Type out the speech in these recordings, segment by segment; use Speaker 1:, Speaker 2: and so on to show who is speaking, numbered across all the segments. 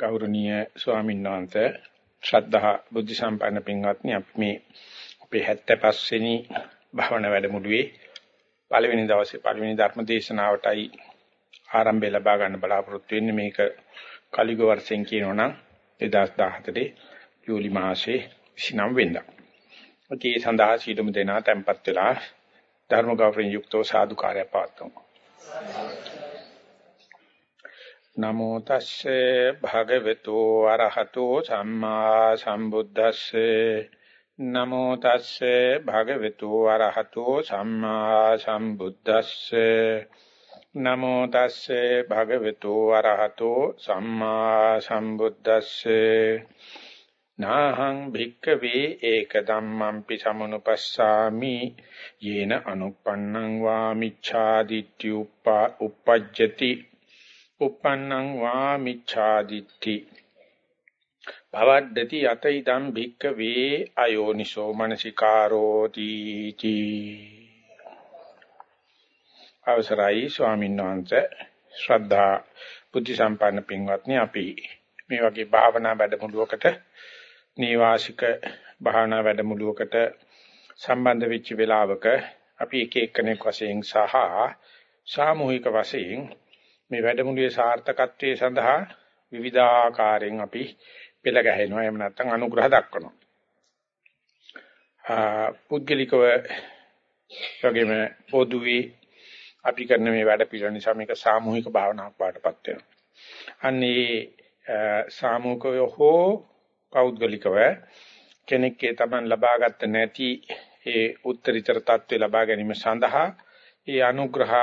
Speaker 1: ගෞරවනීය ස්වාමීන් වහන්සේ ශ්‍රද්ධා බුද්ධ සම්පන්න පින්වත්නි අපි මේ අපේ 75 වෙනි භාවනා වැඩමුළුවේ පළවෙනි දවසේ පළවෙනි ධර්ම දේශනාවටයි ආරම්භය ලබා ගන්න බලාපොරොත්තු වෙන්නේ මේක කලිග වර්ෂෙන් කියනවනම් 2017 ජූලි මාසයේ 29 වෙනිදා. ඔකේ සඳහා සීලමු දෙනා tempත් වෙලා ධර්ම ගෞරවයෙන් යුක්තව සාදුකාරය පවත්වමු. නමෝ තස්සේ භගවතු අරහතෝ සම්මා සම්බුද්දස්සේ. නමෝ තස්සේ භගවතු අරහතෝ සම්මා සම්බුද්දස්සේ. නමෝ තස්සේ භගවතු අරහතෝ සම්මා සම්බුද්දස්සේ. නාහං භික්කවේ ඒක ධම්මංපි සමනුපස්සාමි. යේන අනුප්පන්නං වාමිච්ඡාදිත්‍ය උප්පජ්ජති. Uppannang va miccāditti භවද්දති යත ඉදම් භික්ක වේ අයෝනිසෝ මනසිකාරෝති තී අවසරයි ස්වාමීන් වහන්සේ. ශ්‍රද්ධා බුද්ධ සම්පන්න පින්වත්නි අපි මේ වගේ භාවනා වැඩමුළුවකට නීවාසික භාවනා වැඩමුළුවකට සම්බන්ධ වෙච්ච වෙලාවක අපි එක එක්කෙනෙක් වශයෙන් සහ සාමූහික වශයෙන් මේ වැඩමුළුවේ සාර්ථකත්වයේ සඳහා විවිධාකාරයෙන් අපි පෙළ ගැහෙනවා එහෙම නැත්නම් අනුග්‍රහ දක්වනවා. පුද්ගලිකව වගේම පොදුවේ අපි කරන මේ වැඩ පිළිවෙල නිසා මේක සාමූහික භාවනාවක් වඩපත් වෙනවා. අන්නේ සාමූහිකව හෝ පෞද්ගලිකව කෙනෙක්ගේ Taman ලබාගත් නැති ඒ උත්තරීතර தත්ත්වය ලබා ගැනීම සඳහා ඒ අනුග්‍රහ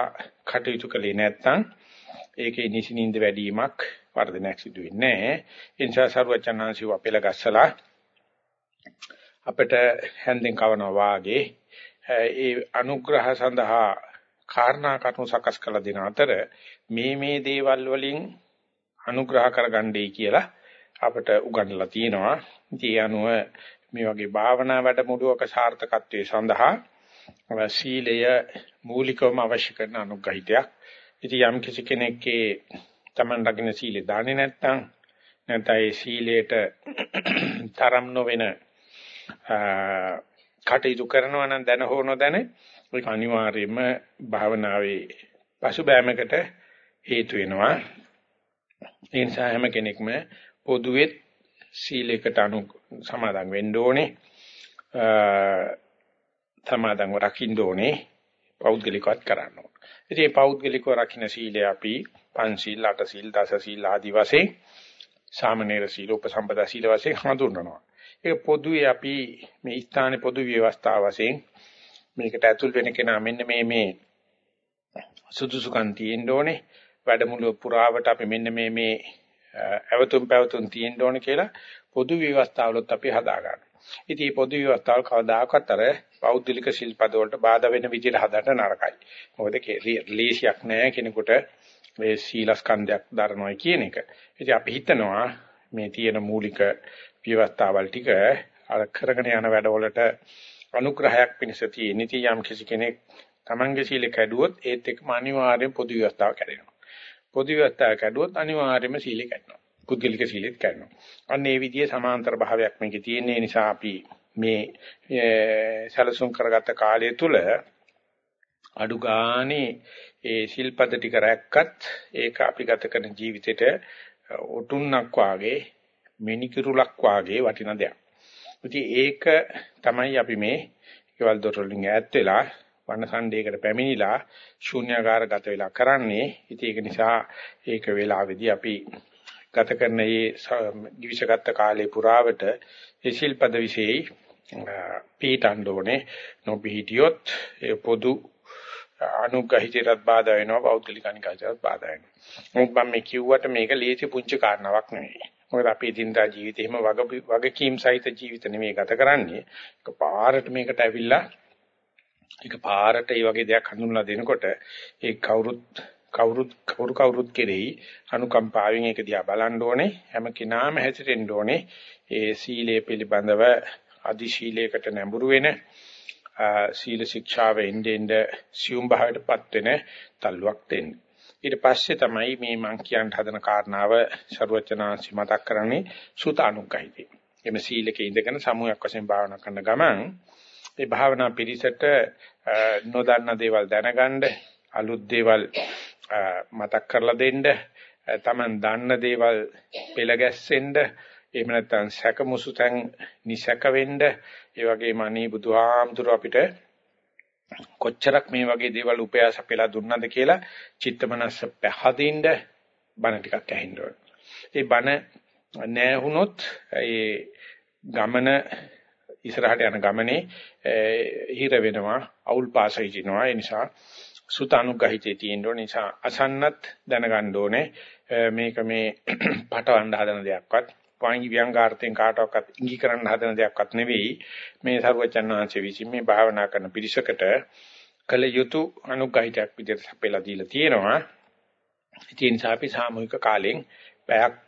Speaker 1: කටයුතු කළේ නැත්නම් ඒකේ නිසිනින්ද වැඩිවීමක් වර්ධනයක් සිදු වෙන්නේ නැහැ. ඒ නිසා සරුවචනාංශිව අපෙල ගස්සලා අපිට හැන්දෙන් කවනවා වාගේ ඒ අනුග්‍රහ සඳහා කාරණා කරුණු සකස් කළ දෙන අතර මේ මේ දේවල් වලින් අනුග්‍රහ කරගන්නයි කියලා අපිට උගන්වලා තියෙනවා. ඉතින් ඒ අනුව මේ වගේ භාවනා වැඩමුළුවක සාර්ථකත්වයේ සඳහා සීලය මූලිකවම අවශ්‍ය කරන අනුග්‍රහිතයක්. ඉතින් යම් කිසි කෙනෙක්ගේ Taman රකින්න සීලේ දාන්නේ නැත්නම් නැත්නම් ඒ සීලයට තරම් නොවන කටයුතු කරනවා නම් දැන හෝ නොදැන ඒක අනිවාර්යයෙන්ම භාවනාවේ පසුබෑමකට හේතු වෙනවා. ඒ නිසා හැම කෙනෙක්ම පොදුවේ සීලයකට අනු සමාදන් වෙන්න ඕනේ. සමාදන්ව රකින්න ඕනේ. පෞද්ගලිකවත් කරන්න ඕනේ. ඉතින් මේ පෞද්ගලිකව රකින්න සීලය අපි පංචශීල, අටශීල, දසශීල ආදි වශයෙන් සාමනීර සීල, උපසම්පදා සීල වශයෙන් හඳුන්වනවා. ඒක පොදුවේ අපි මේ ස්ථානයේ පොදු ව්‍යවස්ථාව වශයෙන් මේකට ඇතුල් වෙන කෙනා මෙන්න මේ මේ සුදුසුකම් තියෙන්න ඕනේ. වැඩමුළුව පුරාවට අපි මෙන්න මේ මේ අවතුම් පැවතුම් තියෙන්න ඕනේ කියලා පොදු ව්‍යවස්ථාවලත් අපි හදා ගන්නවා. ඉතින් මේ පොදු ව්‍යවස්ථාවල් කවදාකවත් අර පෞද්ගලික ශිල්පද වලට බාධා වෙන විදිහට හදන්න නරකයි. මොකද ලේසියක් නෑ කෙනෙකුට මේ සීලස්කන්ධයක් දරනවා කියන එක. ඉතින් අපි හිතනවා මේ තියෙන මූලික ව්‍යවස්ථාවල් ටික අර කරගෙන යන වැඩවලට අනුග්‍රහයක් පිණිස තියෙන ඉතින් යම් කිසි කෙනෙක් Tamange සීල කැඩුවොත් ඒත් එක්කම අනිවාර්යෙන් පොදු ව්‍යවස්ථාව කැඩෙනවා. පොදු ව්‍යවස්ථාව කැඩුවොත් අනිවාර්යයෙන්ම සීල කැඩෙනවා. පුද්ගලික සීලෙත් කැඩෙනවා. අන්න ඒ විදිහේ සමාන්තර භාවයක් මේකේ තියෙන නිසා අපි මේ සැලසුම් කරගත්ත කාලය තුල අඩු ගානේ ඒ ශිල්පද ටික රැක්කත් ඒක අපි ගත කරන ජීවිතේට ඔටුන්නක් වාගේ මිනිකිරුලක් වාගේ වටින දෙයක්. ඉතින් ඒක තමයි අපි මේ කෙවල් දොරලින් ඈත් වෙලා වනසණ්ඩේකට පැමිණිලා ශූන්‍යාකාර ගත වෙලා කරන්නේ. ඉතින් ඒක නිසා ඒක වේලාවේදී අපි ගත කරන මේ givisගත කාලේ පුරාවට ඒ ශිල්පද විශේෂයි පීඨන්න ඕනේ නොපිහිටියොත් ඒ පොදු අනුග්‍රහිතයට බාධා වෙනවා පෞද්ගලික අනිකාචරයට බාධා වෙනවා. මොකද මම මේ කිව්වට මේක ලේසි පුංචි කාරණාවක් නෙවෙයි. මොකද අපේ දිනදා ජීවිතේ එහෙම වග වගකීම් සහිත ජීවිත නෙමෙයි ගත කරන්නේ. ඒක පාරට මේකට ඇවිල්ලා ඒක පාරට මේ වගේ දෙයක් හඳුන්වලා දෙනකොට ඒ කවුරුත් කවුරුත් කවුරු කවුරුත් කෙරෙහි අනුකම්පාවෙන් ඒක දිහා බලන්න ඕනේ හැම කෙනාම හැසිරෙන්න ඕනේ ඒ සීලය පිළිබඳව අදි ශීලයකට නැඹුරු වෙන සීල ශික්ෂාව එන්නේ සියුම් භාවයටපත් වෙන තල්ලුවක් දෙන්න. ඊට පස්සේ තමයි මේ මං කියන්න හදන කාරණාව ਸਰවචනාංශි මතක් කරන්නේ සුතානුග්ගහිතේ. එමෙ සීලක ඉඳගෙන සමූහයක් වශයෙන් භාවනා කරන ගමන් ඒ භාවනා පිළිසෙට නොදන්න දේවල් දැනගන්න අලුත් දේවල් මතක් කරලා දෙන්න. තමන් දන්න දේවල් පෙළ ගැස්සෙන්න. එහෙම නැත්නම් සැකමුසුතෙන් නිසක වෙන්න. ඒ වගේම අනී බුදුහාමුදුර අපිට කොච්චරක් මේ වගේ දේවල් උපයාස පෙළා දුන්නද කියලා චිත්තමනස්ස පහදින්න බණ ටිකක් ඇහෙන්න ඕන. ඒ බණ නැහුනොත් ඒ ගමන ඉස්සරහට යන ගමනේ හිර වෙනවා අවුල් පාසයි දිනවා ඒ නිසා සුතානුග්‍රහිතේ තියෙන්න ඕන නිසා අසන්නත් දැනගන්න ඕනේ. මේක මේ පටවන්න හදන දෙයක්වත් වංගි ව්‍යංගාර්ථයෙන් කාටවත් ඉඟි කරන්න හදන දෙයක්වත් නෙවෙයි. මේ සරුවචන් වහන්සේ විසින් මේ භාවනා කරන පිරිසකට කළ යුතු අනුග්‍රහිතයක් විදිහට අපේලා දීලා තියෙනවා. ඉතින් අපි සාමූහික කාලෙන් පැයක්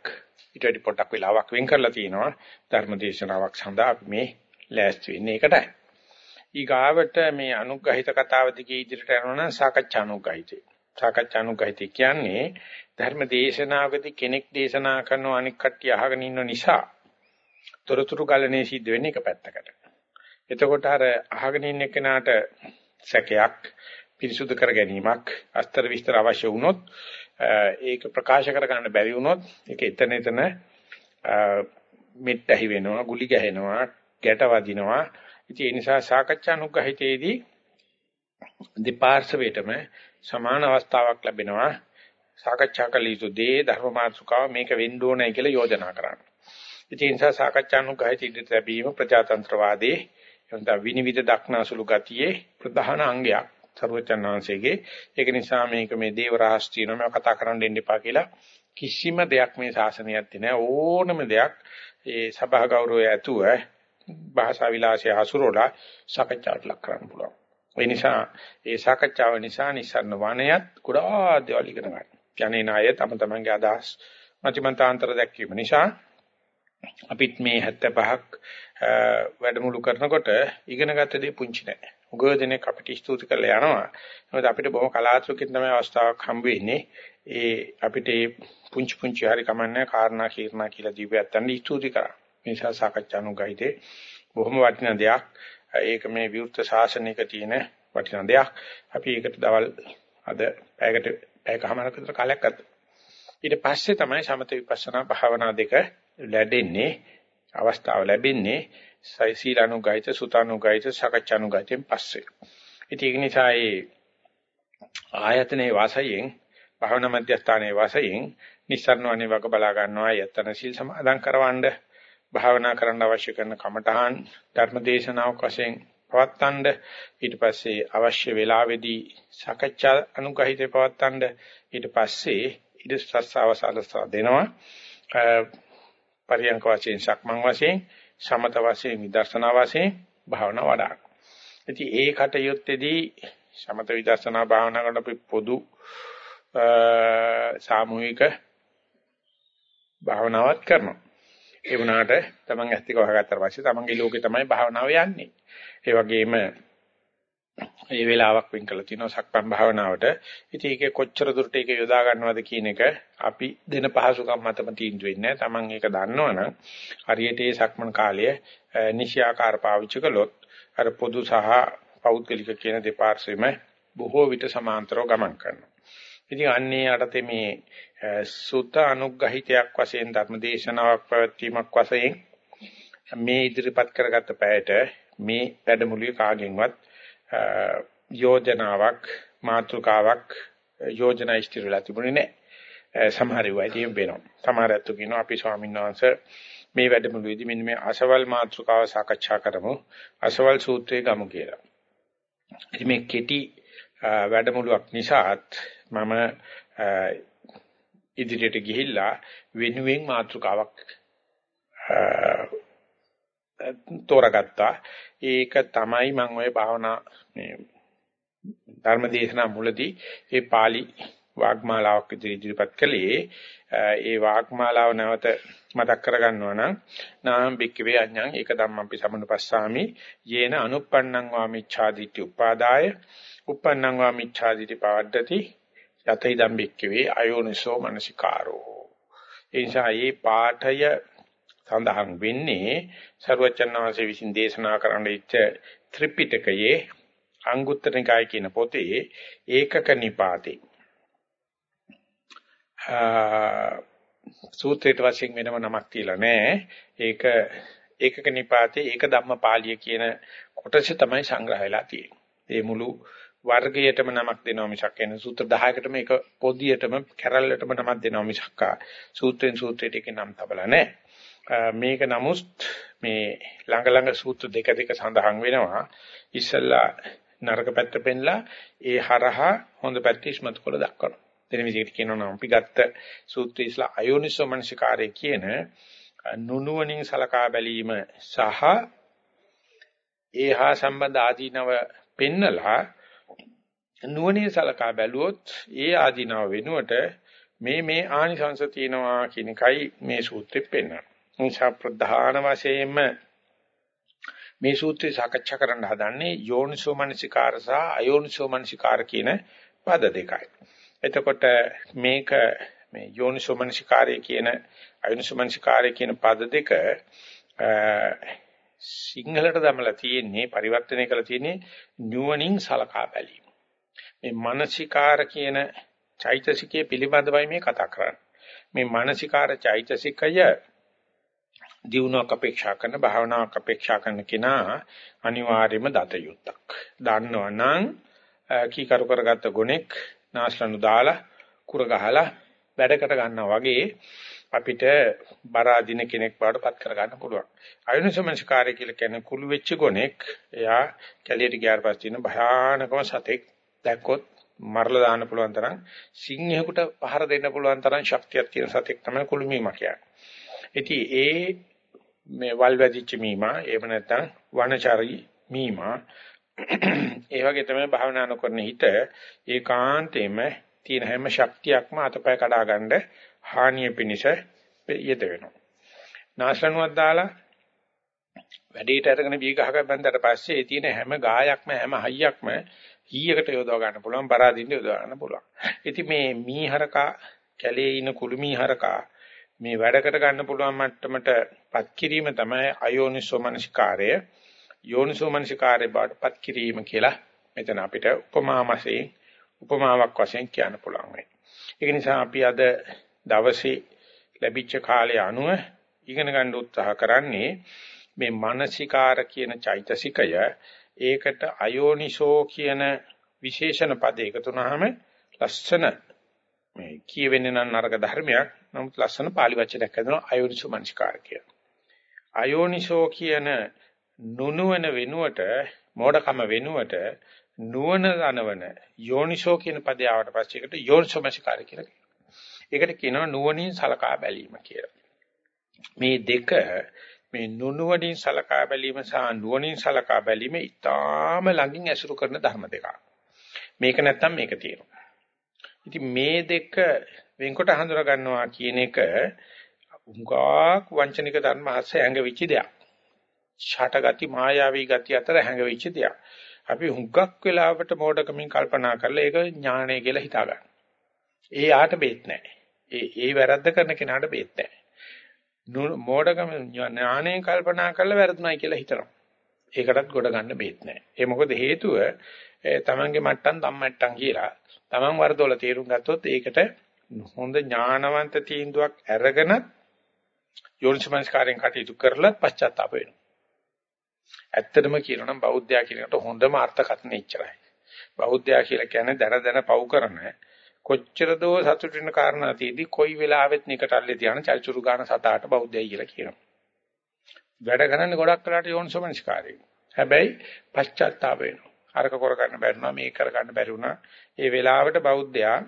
Speaker 1: ඊට වඩා පොඩක් වෙලාවක් වෙන් කරලා තියෙනවා. ධර්ම දේශනාවක් සඳහා අපි මේ ලෑස්ති වෙන්නේ ඒකටයි. ඊගාවට මේ අනුග්‍රහිත කතාව දිගේ ඉදිරියට යනවා නම් සාකච්ඡා අනුග්‍රහිතේ. සාකච්ඡා අනුග්‍රහිතේ කියන්නේ ධර්ම දේශනාවකදී කෙනෙක් දේශනා කරන අනික් කට්ටිය අහගෙන ඉන්න නිසා තොරතුරු ගලණේ සිද්ධ වෙන්නේ එක පැත්තකට. එතකොට අර අහගෙන ඉන්න කෙනාට සැකයක් පිරිසුදු කර ගැනීමක් අස්තර විස්තර අවශ්‍ය වුණොත් ඒක ප්‍රකාශ කර ගන්න බැරි වුණොත් ඒක එතන එතන මෙට්ටහි වෙනවා ගුලි ගැහෙනවා ගැට වදිනවා ඉතින් ඒ නිසා සාකච්ඡා අනුග්‍රහිතේදී දෙපාර්ශවයටම සමාන අවස්ථාවක් ලැබෙනවා සාකච්ඡා කළ යුතු දේ ධර්ම මාතෘකාව මේක වෙන්න ඕනයි කියලා යෝජනා කරන්න. ඉතින් ඒ නිසා සාකච්ඡා අනුග්‍රහිතේදී ලැබීම ප්‍රජාතන්ත්‍රවාදී එතන විනිවිද දක්නාසුළු ගතියේ ප්‍රධාන අංගයක්. සර්වචන්නාංශයේ ඒක නිසා මේක මේ දේව රහස් තියෙනවා මම කතා කරන්න දෙන්න එපා කියලා කිසිම දෙයක් මේ ශාසනයක් තියෙන ඕනම දෙයක් ඒ සභා ගෞරවය ඇතුව භාෂා විලාසය හසුරවලා සාකච්ඡාවට ලක් කරන්න පුළුවන්. ඒ නිසා ඒ සාකච්ඡාව නිසා නිසන්න වණයත් ගොඩාක් දේවල් ඉගෙන ගන්න. යන්නේ නාය තම තමන්ගේ අදහස් මතිමන්තාන්තර දැක්වීම නිසා අපිත් මේ 75ක් වැඩමුළු කරනකොට ඉගෙනගත්ත දේ පුංචි නෑ. උගව දෙනෙක් අපිට ස්තුති කරලා යනවා. මොකද අපිට බොහොම කලාතුරකින් තමයි අවස්ථාවක් හම්බ වෙන්නේ. ඒ අපිට පුංචි පුංචි හරි කමන්නේ කාරණා කීර්ණා කියලා දීපයත්තන් ස්තුති කරා. මේ නිසා සාකච්ඡානුගහිතේ බොහොම වටිනා දෙයක්. ඒක මේ විවෘත ශාසනයක තියෙන වටිනා දෙයක්. අපි ඒකට දවල් අද පැයකට පැයකමාරක විතර කාලයක් ගත්තා. ඊට පස්සේ තමයි සමත විපස්සනා භාවනා දෙක ලැබෙන්නේ අවස්ථාව ලැබෙන්නේ සීලානුගහිත සුතානුගහිත සාකච්ඡානුගහිතෙන් පස්සේ. ඉතින් ඒක නිසා ඒ ආයතනයේ වාසයෙන් භාවනා මධ්‍යස්ථානයේ වාසයෙන් නිස්සාරණවනේ වග බලා ගන්නවා යතන සීල් සමාදන් කරවන්නේ භාවනා කරන්න අවශ්‍ය කරන කමඨහන් ධර්මදේශනාවක් වශයෙන් පවත්තන්න ඊට පස්සේ අවශ්‍ය වේලාවේදී සාකච්ඡා අනුගහිතේ පවත්තන්න ඊට පස්සේ ඊට සස්සවසලස දෙනවා පරියංක වශයෙන් සක්මන් වශයෙන් සමත වශයෙන් විදර්ශනා වශයෙන් භාවනා වඩා. ඉතින් ඒ කටයුත්තේදී සමත විදර්ශනා භාවනා කරන අපි පොදු සාමූහික භාවනාවක් කරනවා. ඒ වුණාට තමන් ඇස් දෙක වහගත්තාට පස්සේ තමන්ගේ ලෝකේ තමයි භාවනාව යන්නේ. ඒ වගේම මේ වෙලාවක් වෙන් කළ තිනවා සක්පන් භාවනාවට. ඉතින් ඒකේ කොච්චර දුරට ඒක යොදා ගන්නවද කියන එක අපි දෙන පහසුකම් මතම තීන්දුව වෙන්නේ තමන් ඒක දන්නවනම් හරියට ඒ සක්මන් කාලය නිශ්‍යාකාර පාවිච්චි කළොත් අර පොදු සහ පෞද්ගලික කියන දෙපාර්ශ්වෙම බොහෝ විට සමාන්තරව ගමන් කරනවා. ඉතින් අන්නේ යටතේ මේ සුත අනුග්‍රහිතයක් වශයෙන් ධර්මදේශනාවක් පැවැත්වීමක් වශයෙන් මේ ඉදිරිපත් කරගත්ත පැයට මේ වැඩමුළුවේ කාගෙන්වත් යෝජනාවක් මාතෘකාවක් යෝජනා ඉස්තිරලා තිබුණේ නැහැ. සමහර වෙලාවට එහෙම වෙනවා. සමහර අතු කියනවා අපි ස්වාමීන් වහන්සේ මේ වැඩමුළුවේදී මෙන්න මේ අසවල් මාතෘකාව සාකච්ඡා කරමු. අසවල් සූත්‍රයේ ගමු කියලා. ඉතින් මේ කෙටි වැඩමුළුවක් නිසාත් මම ඉදිරියට ගිහිල්ලා වෙනුවෙන් මාතෘකාවක් තෝරාගත්තා. ඒක තමයි මම ওই භාවනා මේ ධර්මදේශනා මුලදී ඒ pāli වාග්මාලාවක් ඉදිරිපත් කළේ. ඒ වාග්මාලාව නැවත මතක් කරගන්නවා නම් නාම් බික්කවේ අඤ්ඤං ඒක ධම්මං පිසමනුපස්සාමි යේන අනුප්පන්නං වාමිච්ඡාදිට්ඨි උපාදාය uppannං වාමිච්ඡාදිට්ඨි පවද්දති යතයි දම්බික්කවේ අයෝනිසෝ මනසිකාරෝ ඒ නිසා මේ පාඨය සඳහන් වෙන්නේ ਸਰවචන්නාංශයේ විසින් දේශනා කරන්න ඉච්ඡ ත්‍රිපිටකයේ අංගුත්තර නිකාය කියන පොතේ ඒකක නිපාතේ සූත්‍රයට වශයෙන් වෙනම නමක් තියලා නැහැ. ඒක ඒකක නිපාතේ ඒක ධම්මපාලිය කියන කොටස තමයි සංග්‍රහයලා තියෙන්නේ. ඒ මුළු වර්ගයටම නමක් දෙනවා මිසක් එන සූත්‍ර 10කටම එක පොදියටම කැරල්ලටම නමක් දෙනවා මිසක් සූත්‍රෙන් සූත්‍රයට එක නම් තබලා නැහැ. මේක නමුත් මේ ළඟ ළඟ සූත්‍ර දෙක දෙක සඳහන් වෙනවා. ඉස්සල්ලා නරක පැත්ත පෙන්ලා ඒ හරහා හොඳ පැත්ත ඉස්මතු කළ දක්වනවා. දෙන විදිහට කියනවා නම් අපි ගත්ත සූත්‍රය ඉස්ලා අයෝනිසෝ මනසිකාරය කියන නුනුවණින් සලකා බැලීම සහ ඒහා සම්බන්ධ ආදීනව පෙන්නලා නුවණින් සලකා බැලුවොත් ඒ ආදීනව වෙනුවට මේ මේ ආනිසංස තියෙනවා කියන එකයි මේ සූත්‍රෙත් පෙන්නන්නේ. නිසා ප්‍රධාන වශයෙන්ම මේ සූත්‍රය සාකච්ඡා කරන්න හදන්නේ යෝනිසෝ මනසිකාර සහ අයෝනිසෝ මනසිකාර කියන පද දෙකයි. එතකොට මේක මේ යෝනිසෝ මනසිකාරය කියන අයෝනිසෝ මනසිකාරය කියන පද දෙක සිංහලට දමලා තියෙන්නේ පරිවර්තනය කරලා තියෙන්නේ නුවණින් සලකා බැලීම. මේ මානසිකාර කියන චෛතසිකයේ පිළිබඳවයි මේ කතා කරන්නේ. මේ මානසිකාර චෛතසිකය දිනුවක් අපේක්ෂා කරන භාවනාවක් අපේක්ෂා කරන කෙනා අනිවාර්යයෙන්ම දත යුත්තක්. දන්නවනම් කීකරු කරගත්ත ගුණෙක් නාස්ලනු දාලා කුර ගහලා වැඩකට ගන්නවා වගේ අපිට බර අදින කෙනෙක් වඩපත් කර ගන්න පුළුවන්. අයුනසමංශකාරය කියලා කියන්නේ කුළු වෙච්ච ගොනෙක් එයා කැලියට ගියාට පස්සේ තියෙන භයානකම සතෙක් දැක්කොත් මරලා දාන්න පුළුවන් තරම් සිංහෙකුට පහර දෙන්න පුළුවන් තරම් ශක්තියක් තියෙන සතෙක් තමයි කුළු මීමා කියන්නේ. ඉතින් ඒ මේ වල් වැදිච්ච මීමා එහෙම නැත්නම් වනචරි මීමා ඒ වගේ තමයි භාවනා නොකරන හිත ඒකාන්තයෙන්ම තියෙන හැම ශක්තියක්ම අතපය කඩා ගන්න හානිය පිනිස යෙද වෙනවා. නාශනුවක් දාලා වැඩේට අරගෙන බී ගහක බැඳලා පස්සේ ඒ තියෙන හැම ගායක්ම හැම හයියක්ම හීයකට යොදව ගන්න පුළුවන් බරාදින්න යොදව ගන්න පුළුවන්. ඉතින් මේ මීහරකා කැලේ ඉන කුළු මීහරකා මේ වැඩකට ගන්න පුළුවන් මට්ටමටපත් කිරීම තමයි අයෝනිසෝ මනසිකාරය. යෝනිසෝ මනසිකාරය බාටපත් කිරීම කියලා මෙතන අපිට උපමා වශයෙන් උපමාවක් වශයෙන් කියන්න පුළුවන් වෙයි. ඒක නිසා අපි අද දවසේ ලැබිච්ච කාලය අනුව ඉගෙන ගන්න උත්සාහ කරන්නේ මේ මානසිකාර කියන චෛතසිකය ඒකට අයෝනිසෝ කියන විශේෂණ පද එකතු වුනහම ලස්සන මේ කියවෙන්නේ නම් නරක ධර්මයක් නමුත් ලස්සන පාලි වචනයක් හදනවා අයෝනිසෝ මනසිකාර කියන. අයෝනිසෝ කියන නුනුවන වෙනුවට මෝඩකම වෙනුවට නුවණ දනවන යෝනිසෝ කියන පදේ ආවට පස්සේ ඒකට යෝනිසෝ මනසිකාර කියලා කියනවා. ඒකට කියනවා නුවණින් සලකා බැලීම කියලා. මේ දෙක මේ නුනුවණින් සලකා බැලීම සහ නුවණින් සලකා බැලීම ඊටාම ළඟින් ඇසුරු කරන ධර්ම දෙකක්. මේක නැත්තම් මේක තියෙනවා. ඉතින් මේ දෙක වෙන්කොට හඳුනා ගන්නවා කියන එක උංගාක් වංචනික ධර්ම හස්සේ ඇඟවිච්ච දෙයක්. ඡටගති මායාවී ගති අතර හැඟවිච්ච දෙයක්. අපි හුඟක් වෙලාවට මෝඩකමින් කල්පනා කරලා ඒක ඥානය කියලා හිතා ගන්න. ඒ ආට බේත් නැහැ. ඒ ඒ වැරද්ද කරන කෙනාට බේත් නැහැ. මෝඩකම ඥාණයෙන් කල්පනා කරලා වැරදුනායි කියලා හිතනවා. ඒකටත් ගොඩ ගන්න බේත් නැහැ. ඒ මොකද හේතුව තමන්ගේ මට්ටම් ධම්මට්ටම් කියලා තමන් වරදොල තේරුම් ගත්තොත් ඒකට හොඳ ඥානවන්ත තීන්දුවක් අරගෙන යෝනිසමස්කාරයෙන් කටයුතු කරලත් පශ්චාත්තාප වෙනවා. ඇත්තටම කියනනම් බෞද්ධයා කියනකට හොඳම අර්ථකථනය ඉච්චරයි. බෞද්ධයා කියලා කියන්නේ දර දර පව් කරන කොච්චර දෝ සතුට වෙන කාරණා තියදී කොයි වෙලාවෙත් නිකටල්ලේ තියන චල්චුරු ගාන සතාට බෞද්ධයයි කියලා කියනවා. වැඩ කරන්නේ ගොඩක් වෙලාට යෝනිසමනස්කාරයෙන්. හැබැයි පශ්චාත්තාප වෙනවා. අරක කර ගන්න බැරි වුණා මේක කර ගන්න බැරි වුණා. ඒ වෙලාවට බෞද්ධයා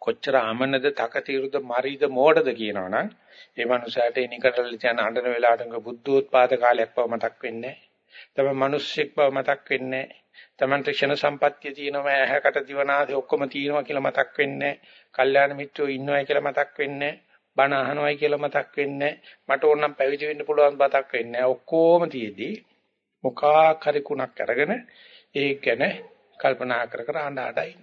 Speaker 1: කොච්චර අමනද තකතිරුද මරිද මෝඩද කියනවනම් ඒ මනුස්සයාට එනිකටල්ලේ තියන අඬන වෙලාවට බුද්ධෝත්පාද කාලයක් බව මතක් වෙන්නේ නැහැ. තමයි මිනිස්සෙක් බව මතක් වෙන්නේ නැහැ. තමන්ට ක්ෂණ සම්පත්තිය තියෙනවා ඇහැකට දිවනාදී ඔක්කොම තියෙනවා කියලා මතක් වෙන්නේ කල්යාණ මිත්‍රයෝ ඉන්නවයි කියලා මතක් වෙන්නේ බණ අහනවයි කියලා මතක් වෙන්නේ මට ඕනනම් පැවිදි වෙන්න පුළුවන් මතක් වෙන්නේ ඔක්කොම තියේදී මොකක් හරි කුණක් අරගෙන ඒක ගැන කල්පනා කර කර අඬ අඬයි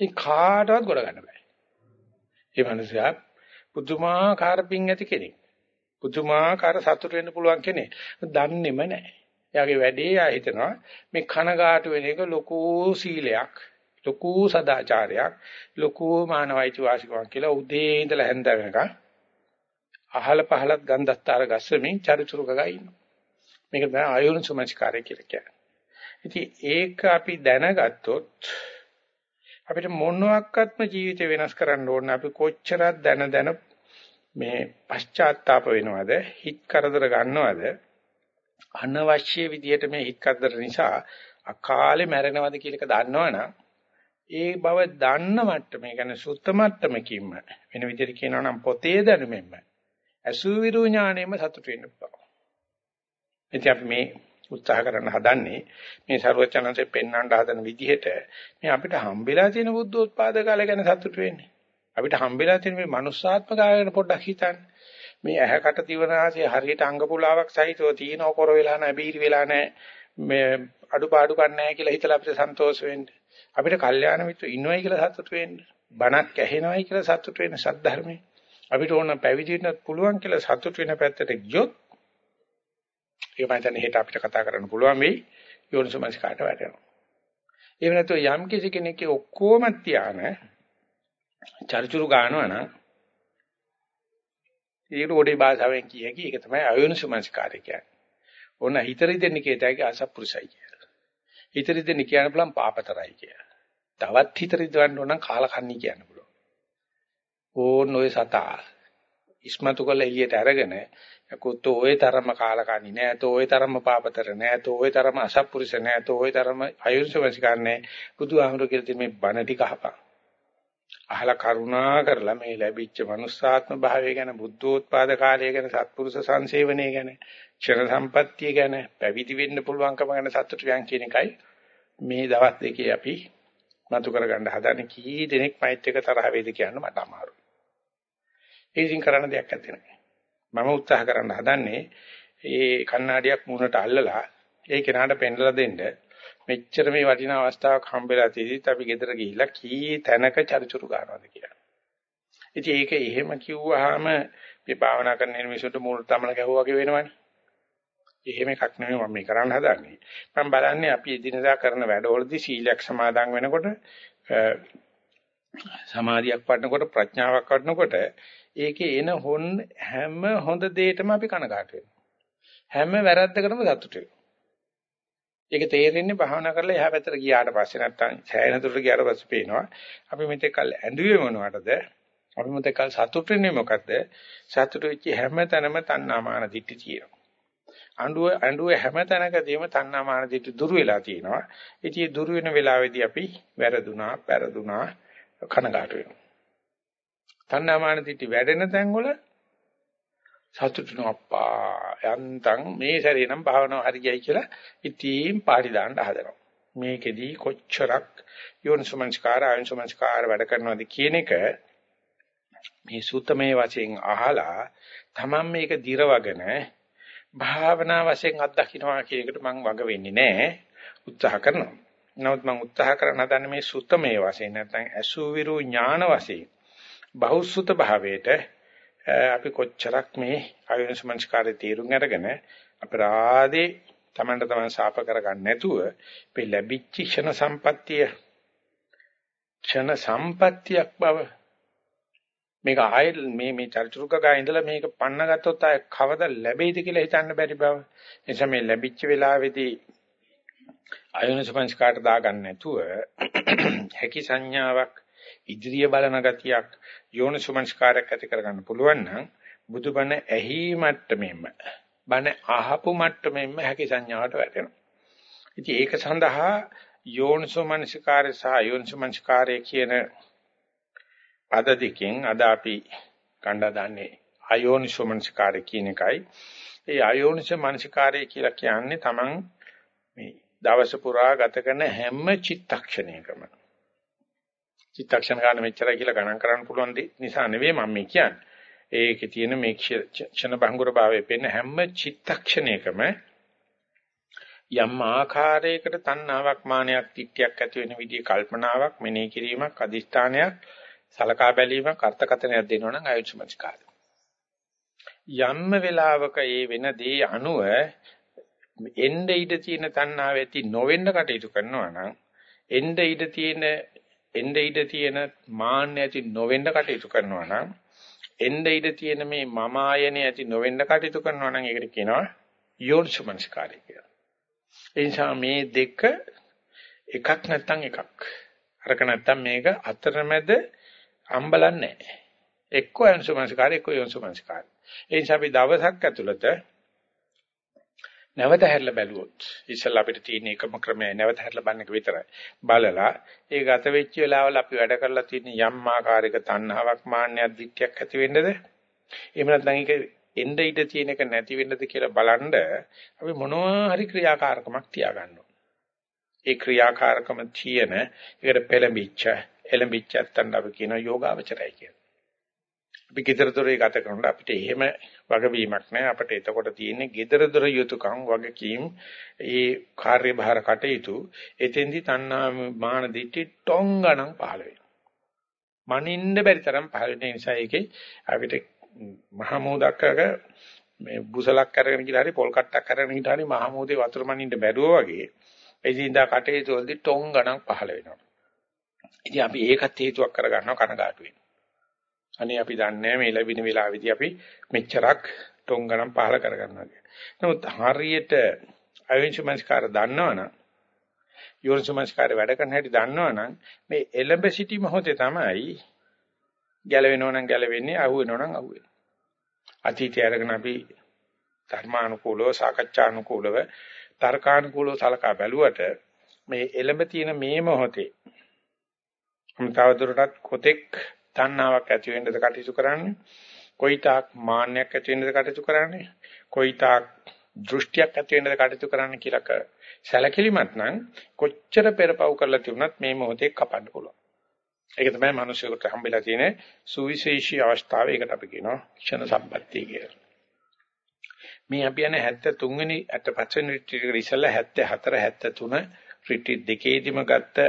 Speaker 1: ඒ කාටවත් ගොඩ ගන්න බෑ. ඒ මනුස්සයා පුදුමාකාර පිං ඇති කෙනෙක්. පුදුමාකාර සතුට වෙන්න පුළුවන් කෙනෙක්. දන්නේම නැහැ. එයාගේ වැඩේ ආ හිතනවා මේ කනගාටු වෙන එක ලොකු සීලයක්, ලොකු සදාචාරයක්, ලොකු මානවයිති වාසිකමක් කියලා උදේ ඉඳලා හැන්ද වෙනකන් අහල පහලත් ගන්ධස්තර ගස්සමින් චරිචුරු ගගා ඉන්නවා. මේක තමයි ආයෝනිසමස්කාරය කියලා කියන්නේ. ඉතින් ඒක අපි දැනගත්තොත් අපිට මොනවාක්වත්ම ජීවිතේ වෙනස් කරන්න ඕන අපි කොච්චරක් දැන දැන මේ පශ්චාත්තාප වෙනවද හිත කරදර ගන්නවද අනවශ්‍ය විදියට මේ හිත කරදර නිසා අකාලේ මැරෙනවද කියලා එක දන්නවනම් ඒ බව දන්න මට්ටම කියන්නේ සුත්ත මට්ටමකින්ම වෙන විදිහට කියනවා නම් පොතේ දැනුමෙන්ම අසුවිරු ඥාණයෙන්ම සතුට වෙන්න පුළුවන්. ඉතින් අපි මේ උත්සාහ කරන්න හදන්නේ මේ ਸਰවචනන්සේ පෙන්වන්න හදන විදිහට මේ අපිට හම්බෙලා තියෙන බුද්ධෝත්පාද කාලය ගැන සතුට වෙන්නේ. අපිට හම්බෙලා තියෙන මේ මනුස්සාත්ම කාලය ගැන පොඩ්ඩක් හිතන්න. මේ ඇහැකට දිවනාසය හරියට අංග පුලාවක් සහිතව තියෙනව කර වෙලා නැහැ, බීරි වෙලා නැහැ. මේ අඩුපාඩු ගන්නෑ කියලා හිතලා අපිට සන්තෝෂ වෙන්න. අපිට කල්යාණ මිත්‍ර ඉන්නවයි කියලා සතුට වෙන්න. බණක් ඇහෙනවයි කියලා සතුට වෙන්න සද්ධර්මයේ. අපිට ඕන පැවිදි වෙන්නත් පුළුවන් කියලා සතුට වෙන පැත්තට ගියොත් ඒක මම හිතන්නේ හෙට අපිට කතා කරන්න පුළුවන් වෙයි යෝනිසමස් කාට වැටෙනවා. එහෙම නැත්නම් යම් කිසි කෙනෙක්ගේ ඔක්කොම තියාන චරිචුරු ගන්නවා නම් ඒකට උඩේ භාෂාවෙන් කිය හැකි ඒක තමයි අයෝනිසමස්කාරය කියන්නේ. ඕන හිතරි දෙන්නේ කේතයගේ අසප්පුරුසයි කියලා. හිතරි දෙන්නේ කියන්න පුළුවන් පාපතරයි කියලා. තවත් හිතරි දවන්න ඕන නම් කාලකන්ණී කියන්න පුළුවන්. ඕන ඔය සතා ඉස්මතු කළ එළියට අරගෙන යකොත් ඔය තරම කාලකන්ණී නෑ, තෝ ඔය තරම පාපතර නෑ, තෝ ඔය තරම අසප්පුරුස නෑ, තෝ ඔය තරම අයෝනිසමස්කාර නෑ. බුදුහාමුදුරුවෝ කියලා මේ බණ ටික අහපන්. අහලා කරුණා කරලා මේ ලැබිච්ච manussාත්ම භාවය ගැන බුද්ධෝත්පාද කාලය ගැන සත්පුරුෂ සංසේවනය ගැන ක්ෂණ සම්පත්තිය ගැන පැවිදි වෙන්න පුළුවන්කම ගැන සතුටු වෙන කියන එකයි මේ දවස් දෙකේ අපි මතු කරගන්න හදන කී දෙනෙක් මෛත් එක තරහ වේද කියන්න මට අමාරුයි. ඒ ඉතින් කරන්න දෙයක් නැත්තේ. මම උත්සාහ කරන්න හදන්නේ ඒ කණ්ණාඩියක් මූණට අල්ලලා ඒ කෙනාට පෙන්ලා දෙන්න මෙච්චර මේ වටිනා අවස්ථාවක් හම්බෙලා තියෙද්දිත් අපි ගෙදර ගිහිල්ලා කී තැනක චරිචුරු ගන්නවද කියලා. ඉතින් ඒක එහෙම කිව්වහම මේ භාවනා කරන මිනිස්සුන්ට මූණ තමල ගැහුවා වගේ වෙනවනේ. එහෙම එකක් නෙමෙයි මම මේ කරන්න හදන්නේ. මම බලන්නේ අපි එදිනදා කරන වැඩවලදී සීලයක් සමාදන් වෙනකොට සමාධියක් වඩනකොට ප්‍රඥාවක් වඩනකොට ඒකේ එන හොන් හැම හොඳ දෙයකටම අපි කනගාටු වෙනවා. හැම වැරද්දකටම සතුටු වෙනවා. ඒක තේරෙන්නේ භාවනා කරලා එහා පැත්තට ගියාට පස්සේ නැත්තම් සෑහෙන දුරට ගියාට පස්සේ පේනවා. අපි මෙතෙක් කල් ඇඬුවේ මොනවටද? අපි මෙතෙක් කල් සතුටු වෙන්නේ මොකද්ද? සතුටු වෙච්ච හැම තැනම තණ්හාමාන දිට්ඨි තියෙනවා. අඬුව අඬුව හැම තැනකදීම තණ්හාමාන දිට්ඨි දුරු වෙලා තියෙනවා. ඉතින් දුරු වෙන වෙලාවේදී අපි වැරදුනා, පෙරදුනා කනගාටු වෙනවා. තණ්හාමාන දිටි වැඩෙන තැන් වල සතුටුන අප්පා යන්තම් මේ සැරේ නම් භාවනාව හරියයි කියලා ඉතින් පාටි දාන්න හදනවා. මේකෙදී කොච්චරක් යෝනිසමංස්කාර ආයෝනිසමංස්කාර වැඩ කරනවද කියන එක මේ සූතමේ වශයෙන් අහලා තමන් මේක දිරවගෙන භාවනා වශයෙන් අත්දකින්නවා කියන එකට මම වග වෙන්නේ නැහැ උත්සාහ කරනවා. නමුත් මම උත්සාහ කරන හදන්නේ මේ සූතමේ වශයෙන් නැත්නම් අසුවිරු ඥාන වශයෙන් බහුසුත භාවයට අපි කොච්චරක් මේ ආයුෂ්මංස්කාරය තීරුම් අරගෙන අපරාධේ තමන්ට තමන් සාප කරගන්න නැතුව මේ ලැබිච්ච ක්ෂණ සම්පත්තිය ක්ෂණ සම්පත්තියක් බව. මේක ආයෙ මේ මේ චරිචුරුක ගා ඉඳලා මේක පන්න ගත්තොත් ආයෙ කවදා ලැබෙයිද කියලා හිතන්න බැරි බව. එනිසා මේ ලැබිච්ච වෙලාවේදී ආයුෂ්මංස්කාරට දාගන්න නැතුව හැකි සංඥාවක් ඉදිරිය බලන ගතියක් යෝනිසුමංස්කාරයක් ඇති කරගන්න පුළුවන් නම් බුදුබණ ඇහි මට්ටමෙම බණ අහපු මට්ටමෙම හැකි සංඥාවට වැටෙනවා. ඉතින් ඒක සඳහා යෝනිසුමංස්කාරය සහ යෝනිසුමංස්කාරය කියන පද දෙකෙන් අද අපි කණ්ඩා දාන්නේ අයෝනිසුමංස්කාරය කියන එකයි. ඒ අයෝනිසුමංස්කාරය කියලා කියන්නේ Taman මේ දවස පුරා ගත කරන හැම චිත්තක්ෂණයකම චිත්තක්ෂණ ගන්න මෙච්චරයි කියලා ගණන් කරන්න පුළුවන් නිසා නෙවෙයි මම මේ කියන්නේ. ඒකේ තියෙන මේ ක්ෂණ බංගුර භාවයේ පෙන්න හැම චිත්තක්ෂණයකම යම් ආකාරයකට තණ්හාවක් මානයක් තිට්ඨියක් ඇති වෙන විදිහේ කල්පනාවක් මෙනෙහි කිරීමක් අදිස්ථානයක් සලකා බැලීමක් අර්ථකථනයක් දෙනවා නම් ආයුෂ්මස්කාරය. යම්ම වෙලාවක ඒ වෙන දේ අනුව එnde ඊට තියෙන තණ්හාව ඇති නොවෙන්න කටයුතු කරනවා නම් එnde ඊට තියෙන එnde ඊට තියෙන මාන්න ඇති නොවෙන්න කටයුතු කරනවා නම් එnde ඊට තියෙන මේ මම ආයනේ ඇති නොවෙන්න කටයුතු කරනවා නම් ඒකට කියනවා යෝනිසමනස්කාරය කියලා. ඒ නිසා මේ දෙක එකක් නැත්තම් එකක්. අරක නැත්තම් මේක අතරමැද අම්බලන්නේ නැහැ. එක්ක යෝනිසමනස්කාරය එක්ක යෝනිසමනස්කාරය. ඒ නිසා අපි දවසක් ඇතුළත නැවත හැරලා බැලුවොත් ඉස්සෙල්ලා අපිට තියෙන එකම ක්‍රමය නැවත හැරලා බලන එක විතරයි. බලලා ඒ ගත වෙච්ච වෙලාවල අපි වැඩ කරලා තියෙන යම් ආකාරයක තණ්හාවක් මාන්නයක් දික්කයක් ඇති වෙන්නද? එහෙම නැත්නම් ඒක එnde ඊට තියෙන එක නැති වෙන්නද කියලා බලනද අපි මොනවා හරි ක්‍රියාකාරකමක් තියාගන්න ඒ ක්‍රියාකාරකම තියෙන ඒකට පෙළඹිච්ච එළඹිච්ච නැත්නම් අපි කියන යෝගාවචරය කියලා. අපි gedara dore ගත කරනකොට අපිට එහෙම වගවීමක් නැහැ. අපිට එතකොට තියෙන්නේ gedara dore යුතුයකම් වගකීම් ඒ කාර්යභාර කටයුතු එතෙන්දි තණ්හා මාන දිටි ටොංගණන් පහළ වෙනවා. මනින්න බැරි තරම් පහළ වෙන නිසා ඒකේ අපිට මහමෝදක්ක මේ බුසලක් අරගෙන ගිහලා හරි පොල් කට්ටක් අරගෙන ගිහලා හරි මහමෝදේ වතුර මනින්න බැරුවා වගේ එදින්දා කටයුතු වලදී ටොංගණන් පහළ වෙනවා. ඉතින් අපි ඒකත් හේතුවක් කරගන්නවා කනගාටු වෙනවා. අනේ අපි දන්නේ මේ ලැබෙන වෙලාවේදී අපි මෙච්චරක් ටොංගනම් පහල කරගන්නවා කියලා. නමුත් හරියට අයෝනිසමස්කාර දන්නවනම් යෝනිසමස්කාර වැඩ කරන හැටි දන්නවනම් මේ එලඹ සිටි මොහොතේ තමයි ගැලවෙනව නම් ගැලවෙන්නේ අහුවෙනව නම් අහුවෙන්නේ. අතීතය අරගෙන අපි ධර්මානුකූලව සාකච්ඡානුකූලව තර්කානුකූලව සලකා බැලුවට මේ එලඹ තියෙන මේ මොහොතේ තවදුරටත් කොතෙක් තණ්හාවක් ඇති වෙන්නද කටයුතු කරන්නේ? කොයිතාක් මාන්නයක් ඇති වෙන්නද කටයුතු කරන්නේ? කොයිතාක් දෘෂ්ටියක් ඇති වෙන්නද කටයුතු කරන්නේ කියලා ක සැලකිලිමත් නම් කොච්චර පෙරපව් කරලා තිබුණත් මේ මොහොතේ කපන්න පුළුවන්. ඒක තමයි මිනිස්සුන්ට හම්බෙලා තියෙන සුවිශේෂී අවස්ථාව. ඒකට අපි කියනවා ක්ෂණ සම්පත්තිය කියලා. මේ අපි යන 73 වෙනි 85 වෙනි රිට්‍රීට් එකට. ඉස්සෙල්ලා 74 73 රිට්‍රීට් දෙකේදීම ගත්ත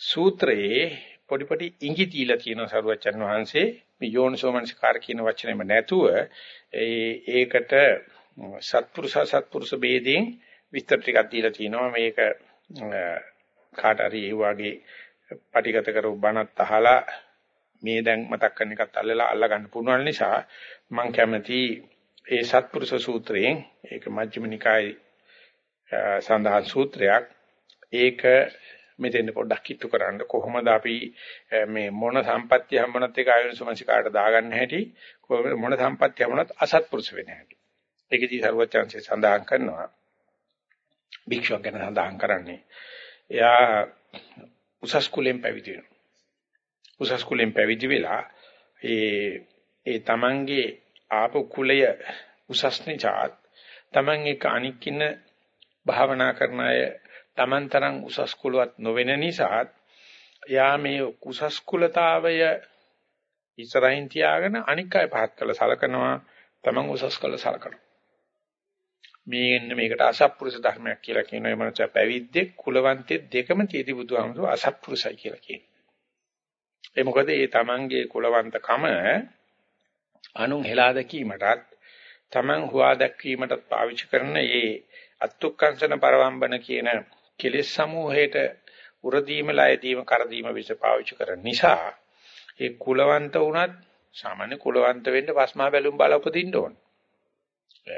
Speaker 1: සූත්‍රයේ පොඩි පොඩි ඉඟි දීලා තියෙනවා සරුවච්චන් වහන්සේ. මේ යෝනිසෝමනසිකාර කියන වචනේම නැතුව ඒ ඒකට සත්පුරුෂ සත්පුරුෂ ભેදයෙන් විස්තර ටිකක් දීලා තියෙනවා. මේක කාට හරි ඒ වගේ පටිගත කරව බණත් අහලා මේ දැන් මතක් කරන එකත් අල්ලලා අල්ල ගන්න පුළුවන් නිසා මම කැමති ඒ සත්පුරුෂ සූත්‍රයෙන් ඒක මජ්ක්‍ධිම නිකායේ සඳහන් සූත්‍රයක්. ඒක මෙතෙන් පොඩ්ඩක් කිට්ටු කරන්න. කොහොමද අපි මේ මොන සම්පත්‍ය හැමනත් එක ආයුෂමංශිකාට දාගන්න හැටි මොන සම්පත්‍ය හැමනත් අසත්පුරුෂ වෙන හැටි. ඒකදී ਸਰවචන්සේ සඳහන් කරනවා. භික්ෂුවක් ගැන සඳහන් කරන්නේ එයා උසස් කුලෙන් පැවිදි වෙනවා. උසස් කුලෙන් පැවිදි වෙලා ඒ ඒ තමන්ගේ ආපු කුලය උසස් නිසාත් තමන් එක අනික්කින භාවනා කරන අය Taman තරම් උසස් කුලවත් නොවෙන නිසා යා මේ උසස් කුලතාවය ඉස්සරහින් තියාගෙන අනික් අය පහත් කළ සලකනවා Taman උසස් කළ සලකනවා. මේන්න මේකට අසත්පුරුෂ ධර්මයක් කියලා කියනවා. ඒ මනස පැවිද්දේ කුලවන්තේ දෙකම තියෙදි බුදුහාමුදුරුවෝ අසත්පුරුෂයි කියලා කියනවා. ඒ මොකද ඒ Tamanගේ කුලවන්තකම අනුන් හෙලා දැකීමටත් Taman හුවා දැක්වීමටත් පාවිච්චි කරන ඒ අත්ත්ුක්කංශන පරවම්බන කියන කෙලෙස් සමූහයට උරදීම ලයදීම කරදීම විස පාවිච්චි කරන නිසා ඒ කුලවන්ත වුණත් සාමාන්‍ය කුලවන්ත වෙන්න පස්මා බැලුම් බල උපදින්න ඕන.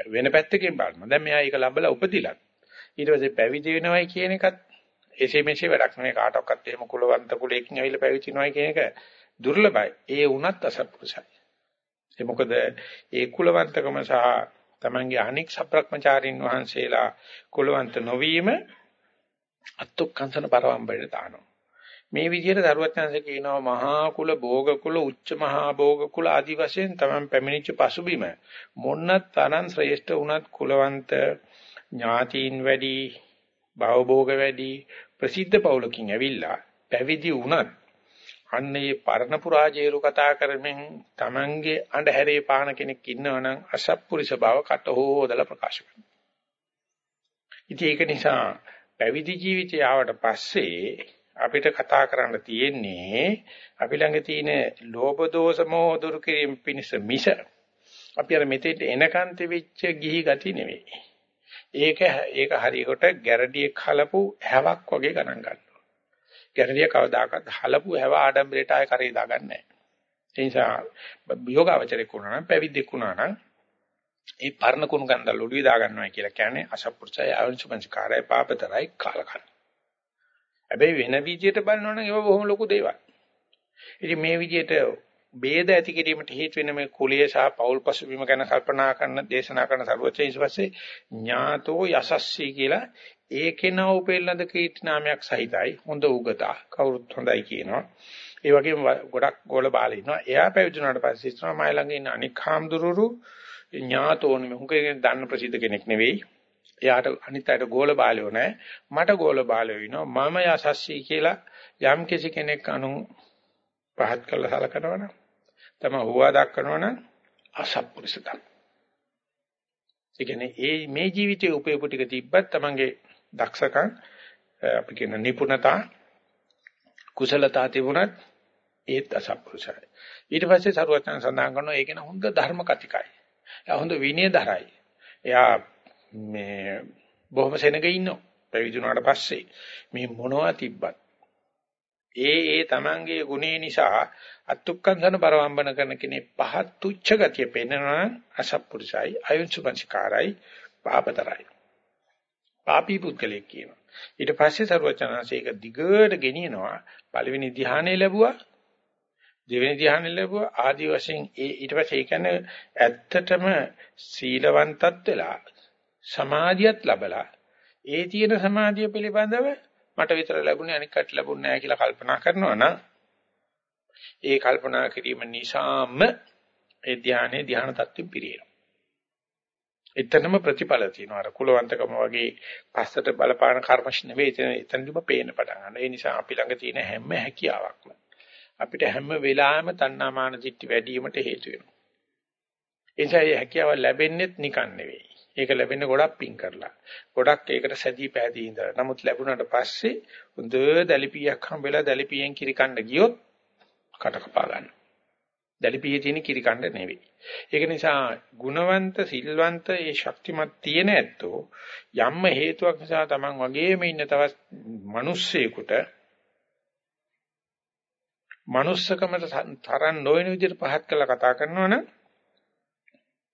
Speaker 1: වෙන පැත්තකින් බලන්න. දැන් මෙයා ඒක ලැබලා උපදිලත්. ඊට පස්සේ පැවිදි වෙනවයි කියන එකත් එසේ මෙසේ වැඩක් නෙවෙයි කාටවත් එහෙම කුලවන්ත කුලයකින් ඇවිල්ලා පැවිදිනවයි කියන එක දුර්ලභයි. ඒ වුණත් අසත්පුරුෂයි. ඒ මොකද ඒ කුලවන්තකම සහ තමන්ගේ අනික් සප්‍රක්‍මචාරින් වහන්සේලා කුලවන්ත නොවීම අත්ත්ුක්කංශන පරවම්බයට දානවා. මේ විදිහට දරුවචනසේ කියනවා මහා කුල භෝග කුල උච්ච මහා භෝග කුල ආදි වශයෙන් තමයි පැමිණිච්ච පසුබිම මොන්නත් තරම් ශ්‍රේෂ්ඨ වුණත් කුලවන්ත ඥාතීන් වැඩි භවභෝග වැඩි ප්‍රසිද්ධ පවුලකින් ඇවිල්ලා පැවිදි වුණත් අන්නේ පරණ පුරාජේරු කතා කරමින් Tamange අඳුරේ පාන කෙනෙක් ඉන්නවනම් අසත්පුරුෂ බව කට හොදලා ප්‍රකාශ කරනවා ඉතින් ඒක නිසා පැවිදි ජීවිතය ආවට පස්සේ අපිට කතා කරන්න තියෙන්නේ අපි ළඟ තියෙන ලෝභ දෝෂ මොහ දුරු කිරීම පිණිස මිස අපි අර මෙතෙන්ට එනකන් තිබිච්ච ගිහි ගති නෙවෙයි. ඒක ඒක හරියට ගැරඩිය කලපු හැවක් වගේ ගණන් ගන්නවා. ගැරඩිය කවදාකවත් හලපු හැව ආඩම්බරයට ආය කරේ දාගන්නේ නැහැ. ඒ නිසා යෝගාවචරේ කුණා නම් පැවිද්දෙක් කුණා නම් ඒ පරණ කුණු ගන්දල් ඔළුවේ දා ගන්නවා කියලා කියන්නේ අසප්පුරුෂය ආයුෂ්මංස්කාරය පාපතරයි කාලකන්. හැබැයි වෙන විදියට බලනවනම් ඒව බොහොම ලොකු දේවල්. ඉතින් මේ විදියට ભેද ඇති කිරීමට හේතු වෙන මේ කුලිය සහ පෞල් පසුබිම ගැන කල්පනා කරන දේශනා කරන සර්වචේස් පස්සේ ඥාතෝ යසස්සී කියලා ඒකේන උපෙල්ලඳ කීර්ති නාමයක් සහිතයි හොඳ උගතා කවුරුත් හොඳයි කියනවා ඒ වගේම ගොඩක් ගෝල බාල ඉන්නවා එයා පැවිදුණාට පස්සේ ඉස්සරහ මයි ළඟ ඉන්න අනික් හාමුදුරුරු ඥාතෝන් මුකෙන් දන්න ප්‍රසිද්ධ කෙනෙක් නෙවෙයි. එයාට අනිත් අයට ගෝල බාලයෝ නැහැ මට ගෝල බාලයෝ ඉනවා. මම යසස්සී කියලා යම් කිසි කෙනෙක් අනු පහත් කළා සලකනවනම් තම හුවා දක්වනවනම් අසත්පුරුෂකම්. ඒ කියන්නේ ඒ මේ ජීවිතයේ උපයපු ටික තිබ්බත් තමන්ගේ දක්ෂකම් අපි කියන නිපුණතා කුසලතා තිබුණත් ඒත් අසත්පුරුෂයි. ඊට පස්සේ සරුවචන සඳහන් කරනවා ඒක න හොඳ ධර්ම කතිකයි. එයා හොඳ විනය දරයි. එයා මේ බොහොම සෙනග ඉන්නවා. පැවිදි වුණාට පස්සේ මේ මොනවා තිබ්බත්? ඒ ඒ තමන්ගේ ගුණේ නිසා අත්ුක්කංශන පරවම්බන කරන කෙනේ පහත් තුච්ච ගතිය පෙන්වනවා අසත්පුරුෂයි අයුන්සුපංචකාරයි පාපතරයි. පාපී පුද්ගලෙක් කියනවා. ඊට පස්සේ සරුවචනාංශයක දිගට ගෙනියනවා. පළවෙනි ධ්‍යානෙ ලැබුවා. දෙවෙනි ධ්‍යානෙ ලැබුවා ආදි වශයෙන් ඒ ඊට පස්සේ ඒ කියන්නේ ඇත්තටම සීලවන්තත් වෙලා සමාධියත් ලැබලා ඒ තියෙන සමාධිය පිළිබඳව මට විතර ලැබුණේ අනික් කට ලැබුණ නැහැ කියලා කල්පනා කරනවා නම් ඒ කල්පනා කිරීම නිසාම ඒ ධානයේ ධාන තත්ත්වෙ පිරියෙනවා. එතනම ප්‍රතිඵල තියෙනවා. අර කුලවන්තකම වගේ පස්සට බලපාන කර්මශ නෙවෙයි එතන එතනදිම පේන්න පටන් ගන්නවා. ඒ නිසා අපි ළඟ තියෙන හැම හැකියාවක්ම අපිට හැම වෙලාවෙම තණ්හාමාන දිට්ඨි වැඩි වීමට හේතු වෙනවා. ඒ නිසා මේ හැකියාව ලැබෙන්නේත් නිකන් නෙවෙයි. ඒක ලැබෙන්නේ ගොඩක් පිං කරලා. ගොඩක් ඒකට සැදී පැහැදී ඉඳලා. නමුත් ලැබුණාට පස්සේ හොඳ දැලිපියක් හම්බෙලා දැලිපියෙන් කිරි කන්න ගියොත් කට කපා ගන්න. දැලිපියේ තියෙන කිරි කන්න නෙවෙයි. ඒක නිසා ගුණවන්ත සිල්වන්ත ඒ ශක්තිමත් තියෙන ඇත්තෝ යම්ම හේතුවක් නිසා Taman වගේම ඉන්න තවත් මිනිස්සෙකුට මනුස්සකමට තරම් නොවන විදිහට පහත් කරලා කතා කරනවනම්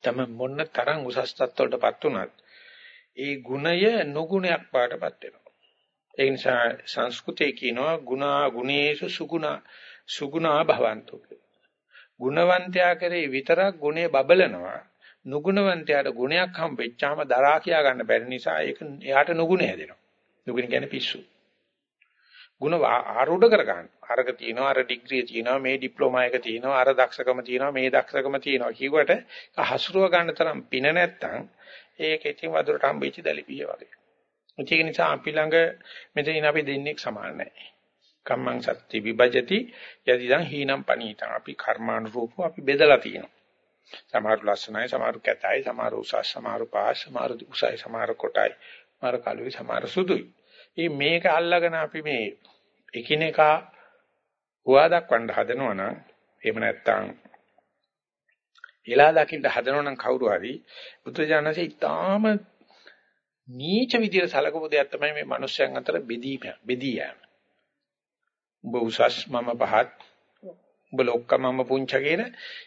Speaker 1: තම මොන්න තරම් උසස් තත්ත්වයකටපත් උනත් ඒ ගුණය නුගුණයක් පාටපත් වෙනවා. ඒ නිසා සංස්කෘතේ කියනවා ගුණා ගුණේසු සුගුණා සුගුණා භවන්තු ගුණවන්තයා කරේ විතරක් ගුණේ බබලනවා. නුගුණවන්තයාට ගුණයක් හම්බෙච්චාම දරා කියා ගන්න බැරි නිසා ඒක එයාට නුගුණ හැදෙනවා. නුගුණ කියන්නේ පිස්සු. ಗುಣ ආරූඪ කර ගන්න. අරක තියෙනවා අර ඩිග්‍රිය තියෙනවා මේ ඩිප්ලෝමා එක තියෙනවා අර දක්ෂකම තියෙනවා මේ දක්ෂකම තියෙනවා කිව්වට හසුරුව ගන්න තරම් පින නැත්තම් ඒක ඉතින් වදුරට හම්බෙච්ච දැලිපිය වගේ. ඒක නිසා අපි ළඟ මෙතනින් අපි දෙන්නේ සමාන නැහැ. කම්මං සත්‍ති විභජති යදිදං හීනම් පනීතං අපි කර්මානුරූපව අපි බෙදලා තියෙනවා. සමහර ලස්සනයි සමහර කැතයි සමහර උසස් සමහර පාස් සමහර උසයි සමහර කොටයි සමහර කළුයි සමහර සුදුයි. මේ මේක අල්ලගෙන අපි මේ එකිනෙකා හුවා දක්වන්න හදනවා නම් එහෙම නැත්නම් එලා දකින්න හදනවා නම් කවුරු හරි බුදුජානසෙ ඊටාම නීච විදියට සලකපු දෙයක් තමයි මේ මිනිස්යන් අතර බෙදීම බෙදී යෑම. උඹ උසස් මම පහත් උඹ ලොක්කමම පුංච කියන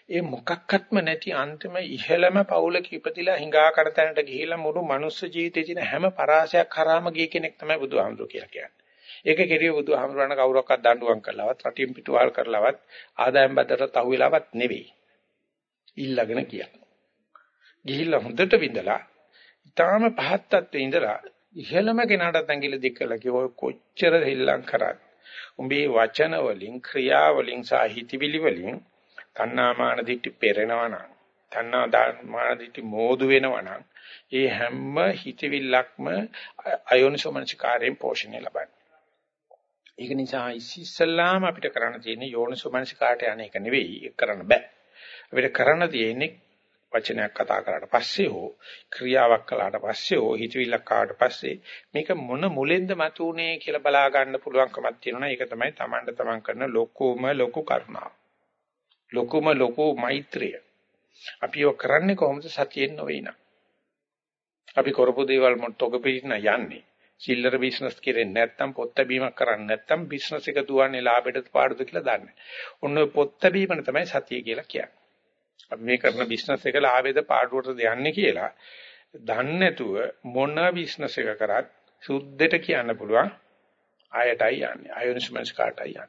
Speaker 1: ඒ මොකක්වත්ම නැති අන්තිම ඉහෙළම පවුලක ඉපදිලා හිඟා කරතැනට ගිහිලා මුළු මනුස්ස ජීවිතේ තියෙන හැම පරාසයක් කරාම ගිය කෙනෙක් තමයි බුදුහාමුදුරුවෝ කියලා කියන්නේ. ඒක කෙරුවේ බුදුහාමුදුරණ කවුරක්වත් දඬුවම් කළාවත් රටින් පිටුවල් කරලාවත් ආදායම් බද්දට තහුවෙලාවත් නෙවෙයි. ඊළඟන කියන්නේ. ගිහිල්ලා හොඳට විඳලා ඊටාම පහත් තත්ත්වේ ඉඳලා ඉහෙළම කෙනාට ඇඟිලි දික් කළා කිව්ව කොච්චර හිල්ලම් කරත් උඹේ වචන වලින් ක්‍රියා වලින් සහ හිතවිලි වලින් තණ්හාමාන දිට්ඨි පෙරෙනවා නම් තණ්හාමාන දිට්ඨි මෝදු වෙනවා නම් ඒ හැම හිතවිල්ලක්ම අයෝනිසෝමනසිකාරයෙන් පෝෂණය ලබන්නේ. ඒක නිසා ඉස්සෙල්ලාම අපිට කරන්න තියෙන්නේ යෝනිසෝමනසිකාට යන එක නෙවෙයි ඒක කරන්න බෑ. අපිට කරන්න තියෙන්නේ වචනයක් කතා කරාට පස්සේ හෝ ක්‍රියාවක් කළාට පස්සේ හෝ හිතවිල්ලක් ආවට පස්සේ මේක මොන මුලෙන්ද මතුනේ කියලා බලා ගන්න පුළුවන්කමක් තියෙනවා. ඒක තමයි Tamanට Taman කරන ලොකුම ලොකු කරුණාව. ලොකුම ලොකු මෛත්‍රිය. අපි ඔය කරන්නේ කොහොමද සතියෙන් නොවේනා. අපි කරපු දේවල් මොට්ටොග පිටින යන්නේ. සිල්ලර බිස්නස් කරන්නේ නැත්නම් පොත් බැීමක් කරන්නේ නැත්නම් බිස්නස් එක දුවන්නේ ලාභයටද පාඩුද කියලා දන්නේ. ඔන්න ඔය පොත් බැීමන තමයි සතිය කියලා කියන්නේ. අපි මේ කරන බිස්නස් එක ලාභයද පාඩුවටද යන්නේ කියලා දන්නේ නැතුව මොන බිස්නස් එක කරත් සුද්ධට කියන්න පුළුවන් ආයතයි යන්නේ. අයෝනිස්මස් කාටයි යන්නේ.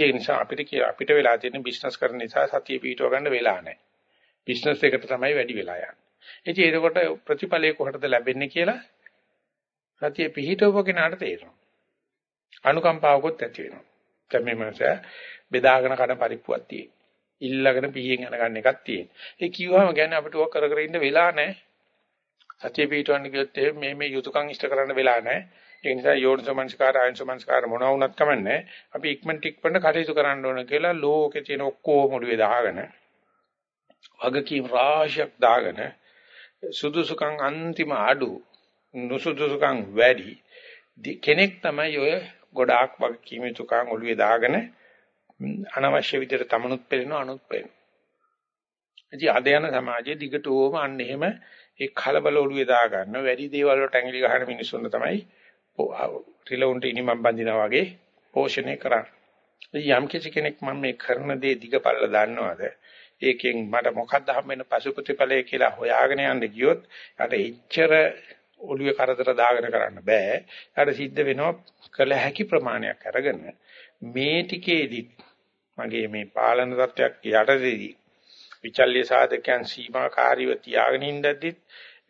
Speaker 1: ඒ නිසා අපිට අපිට වෙලා තියෙන බිස්නස් කරන නිසා සතිය පිටව ගන්න වෙලා නැහැ. බිස්නස් එකට තමයි වැඩි වෙලා යන්නේ. ඉතින් ඒකට ප්‍රතිඵලය කොහටද ලැබෙන්නේ කියලා සතිය පිහිටවපු කෙනාට තේරෙනවා. අනුකම්පාවකුත් ඇති වෙනවා. දැන් මේ මනස බෙදාගෙන කන පරිප්පුවක් තියෙන. ඉල්ලගෙන පිහින් යන ගන්න එකක් තියෙන. ඒ කිව්වම කියන්නේ අපිට ඔක් කර කර ඉන්න වෙලා නැහැ. සතිය පිහිටවන්න කියොත් මේ මේ යුතුයකම් ඉෂ්ට කරන්න වෙලා නැහැ. ඒ නිසා යෝනිසමංස්කාර ආයන්සමංස්කාර මොනවා වුණත් කමන්නේ. අපි ඉක්මනට ඉක්මනට කටයුතු කරන්න ඕන කියලා ලෝකේ තියෙන ඔක්කොම ඔළුවේ දාගෙන වගකීම් රාශියක් දාගෙන සුදුසුකම් අන්තිම අඩු නුසුදුසුකම් වැඩි කෙනෙක් තමයි ඔය ගොඩාක් වගකීම් යුතුකම් ඔළුවේ දාගෙන අනවශ්‍ය විදිහට තමනුත් පෙළෙනවා අනුත් පෙළෙනවා. ඉතින් අද යන සමාජයේ දිගටම අන්න එහෙම ඒ කලබල ඔළුවේ දා ගන්න වැඩි දේවල් වලට ඇඟිලි ගහන මිනිස්සුන් තමයි රිලවුන්ට ඉනිමම් බඳිනා වගේ පෝෂණය කරන්නේ. යම් කිසි කෙනෙක් මම මේ කරන දේ දිගපල්ල දන්නවද? ඒකෙන් මට මොකක්ද හම්බෙන පසු ප්‍රතිඵලය කියලා හොයාගෙන යන්න ගියොත් යට එච්චර ඔළුවේ කරදර දාගෙන කරන්න බෑ. යට සිද්ධ වෙනවා කළ හැකි ප්‍රමාණයක් අරගෙන මේ ටිකේදී මගේ මේ පාලන තත්වයක් යටතේදී විචල්්‍ය සාධකයන් සීමාකාරීව තියාගෙන ඉඳද්දිත්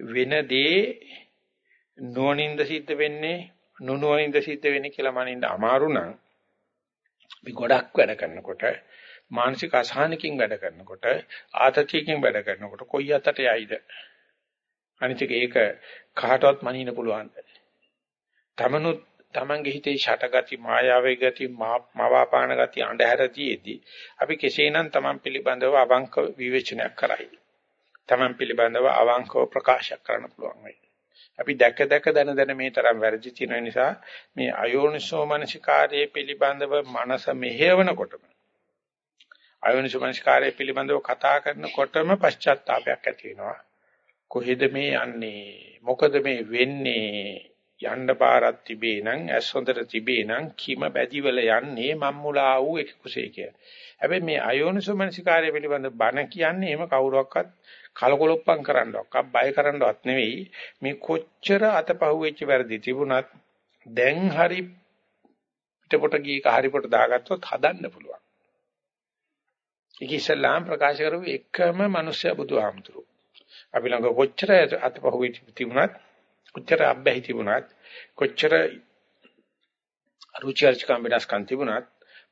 Speaker 1: වෙන දේ නොනින්ද සිද්ධ වෙන්නේ නුනුවනින්ද සිද්ධ වෙන්නේ කියලා මනින්න අමාරු නම් අපි ගොඩක් වැඩ කරනකොට මානසික අසහනකින් වැඩ කරනකොට ආතතියකින් වැඩ කරනකොට කොයි අතට යයිද? අනිත් ඒක කාටවත් මනින්න පුළුවන්ද? තමනුත් තමන්ගේ හිතේ ෂටගති මායාවේ ගති මවාපාන ගති අඳුරතියෙදී අපි කෙසේනම් තමන් පිළිබඳව අවංක විවේචනයක් කරයි. තමන් පිළිබඳව අවංකව ප්‍රකාශ කරන්න පුළුවන් වෙයි. අපි දැක දැක දන දන මේ තරම් වැරදි තියෙන නිසා මේ අයෝනිසෝ මනසිකාරයේ පිළිබඳව මනස මෙහෙවනකොටම අයෝනිසෝ මනසිකාරයේ පිළිබඳව කතා කරනකොටම පශ්චාත්තාවයක් ඇති වෙනවා. කොහෙද මේ යන්නේ? මොකද මේ වෙන්නේ? යන්න පාරක් තිබේ නම් ඇස් හොඳට තිබේ නම් කිම බැදිවල යන්නේ මම්මුලා වූ එක කුසේ කිය. හැබැයි මේ අයෝනිසෝ මනසිකාරය පිළිබඳ බණ කියන්නේ එහෙම කවුරක්වත් කලකොලොප්පම් කරන්නවක් බය කරන්නවත් නෙවෙයි මේ කොච්චර අතපහුවෙච්ච වැරදි තිබුණත් දැන් හරි පිටපොට ගියක හරි පොට දාගත්තොත් හදන්න පුළුවන්. ඒක ඉස්ලාම් ප්‍රකාශ කරපු එකම මිනිස්සයා බුදුහාමුදුරු. අපි ළඟ කොච්චර අතපහුවෙච්ච තිබුණත් කොච්චර අබ්බැහි තිබුණත් කොච්චර රුචර්ජකම් වෙනස්කම් තිබුණත්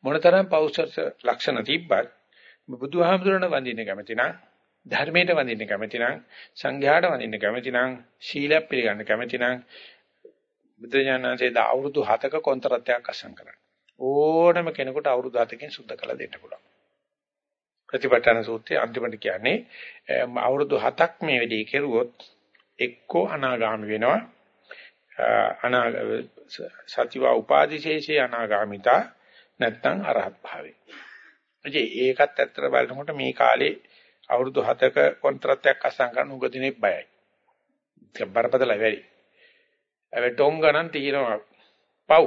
Speaker 1: මොනතරම් පෞෂර්ස ලක්ෂණ තිබ්බත් බුදුහාමුදුරණ වඳින්න කැමති නම් ධර්මයට වඳින්න කැමති නම් සංඝයාට වඳින්න කැමති නම් ශීලයක් පිළිගන්න කැමති නම් බුදුජානනාංශයේ දා අවුරුදු 7ක කොන්තරත්යක් අසං කරන්න. ඕනම කෙනෙකුට අවුරුදු 7කින් සුද්ධ කළ දෙන්න පුළුවන්. ප්‍රතිපත්තන සූත්‍රයේ අන්තිමට කියන්නේ අවුරුදු 7ක් මේ වෙලේ කෙරුවොත් එක්කෝ අනාගාමි වෙනවා අනා සතිවා උපාදිශේෂේ අනාගාමිතා නැත්නම් අරහත් භාවේ. ඉතින් ඒකත් ඇත්තට බලනකොට මේ කාලේ අවුරුදු 7ක කොන්ත්‍රාත්යක් අසං කරන උගදිනේ බයයි. ඒක බරපතල වැඩි. හැබැයි ටොම් ගණන් තියෙනවා පව්.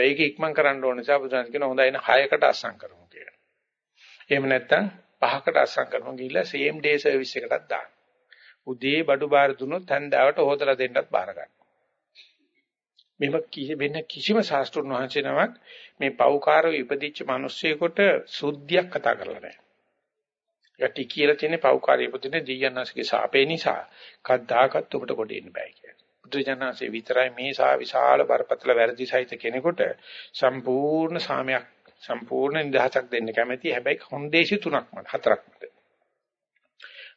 Speaker 1: ඒක ඉක්මන් කරන්න ඕන නිසා බුදුන් කියන හොඳයි න 6කට අසං කරමු කියලා. එහෙම නැත්නම් පහකට අසං කරමු ගිහිල්ලා same day service එකටත් දාන්න. උදේ බඩු බාර දුන්නොත් හන්දාවට හොදලා දෙන්නත් බාර ගන්න. මෙහෙම වෙන කිසිම ශාස්ත්‍රුන් වහන්සේ නමක් මේ පෞකාරව ඉපදිච්ච මිනිස්සෙකුට සුද්ධියක් කතා කරලා නැහැ. යටි කියලා තියෙන පෞකාරය ඉපදින දෙයයන්ාසගේ සාපේ නිසා කද්දාකත් ඔබට කොට එන්න බෑ කියන්නේ. බුදුජානනාංශේ විතරයි මේ සා විශාල බරපතල වැරදි සහිත කෙනෙකුට සම්පූර්ණ සාමයක් සම්පූර්ණ නිදහසක් දෙන්න කැමැති. හැබැයි කොන්දේසි තුනක් මත හතරක් මත.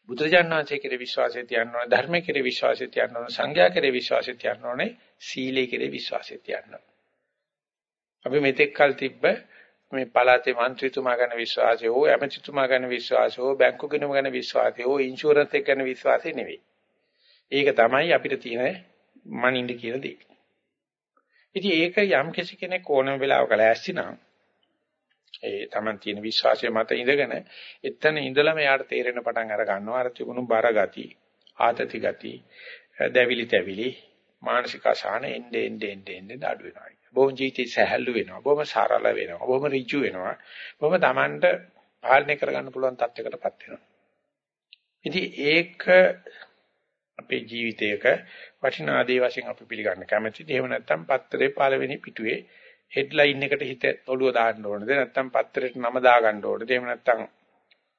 Speaker 1: බුදුරජාණන් වහන්සේ කෙරේ විශ්වාසය තියන්න ඕනේ ධර්මයේ කෙරේ විශ්වාසය තියන්න ඕනේ සංඝයා කෙරේ විශ්වාසය තියන්න ඕනේ සීලයේ කෙරේ විශ්වාසය තියන්න අපි මෙතෙක් කල් තිබ්බ මේ පළාතේ മന്ത്രിතුමා ගැන විශ්වාසය හෝ ඇමතිතුමා ගැන විශ්වාසය හෝ බැංකු කෙනෙකු ගැන විශ්වාසය හෝ ඉන්ෂුරන්ස් එක ගැන විශ්වාසය නෙවෙයි. ඒක තමයි අපිට තියෙන මනින්ද කියන දේ. ඉතින් ඒක යම් කෙනෙක් ඕනම වෙලාවක ලෑස්ති නම් ඒ Taman තියෙන විශ්වාසය මත ඉඳගෙන එතන ඉඳලම යාට තේරෙන පටන් අර ගන්නවා අර තිබුණු බර ගති ආතති ගති දැවිලි තැවිලි මානසික අසහන එන්නේ එන්නේ එන්නේ අඩු වෙනවා. බොහොම ජීවිතය සැහැල්ලු වෙනවා. බොහොම සරල වෙනවා. බොහොම ඍජු වෙනවා. බොහොම Tamanට පාලනය කරගන්න පුළුවන් තත්යකටපත් වෙනවා. ඉතින් ඒක අපේ ජීවිතයක වටිනා දේ වශයෙන් අපි පිළිගන්න කැමතිද? එහෙම නැත්නම් පත්තරේ පළවෙනි පිටුවේ හෙඩ්ලයින් එකට හිත ඔළුව දාන්න ඕනද? නැත්නම් පත්තරේට නම දාගන්න ඕනද? එහෙම නැත්නම්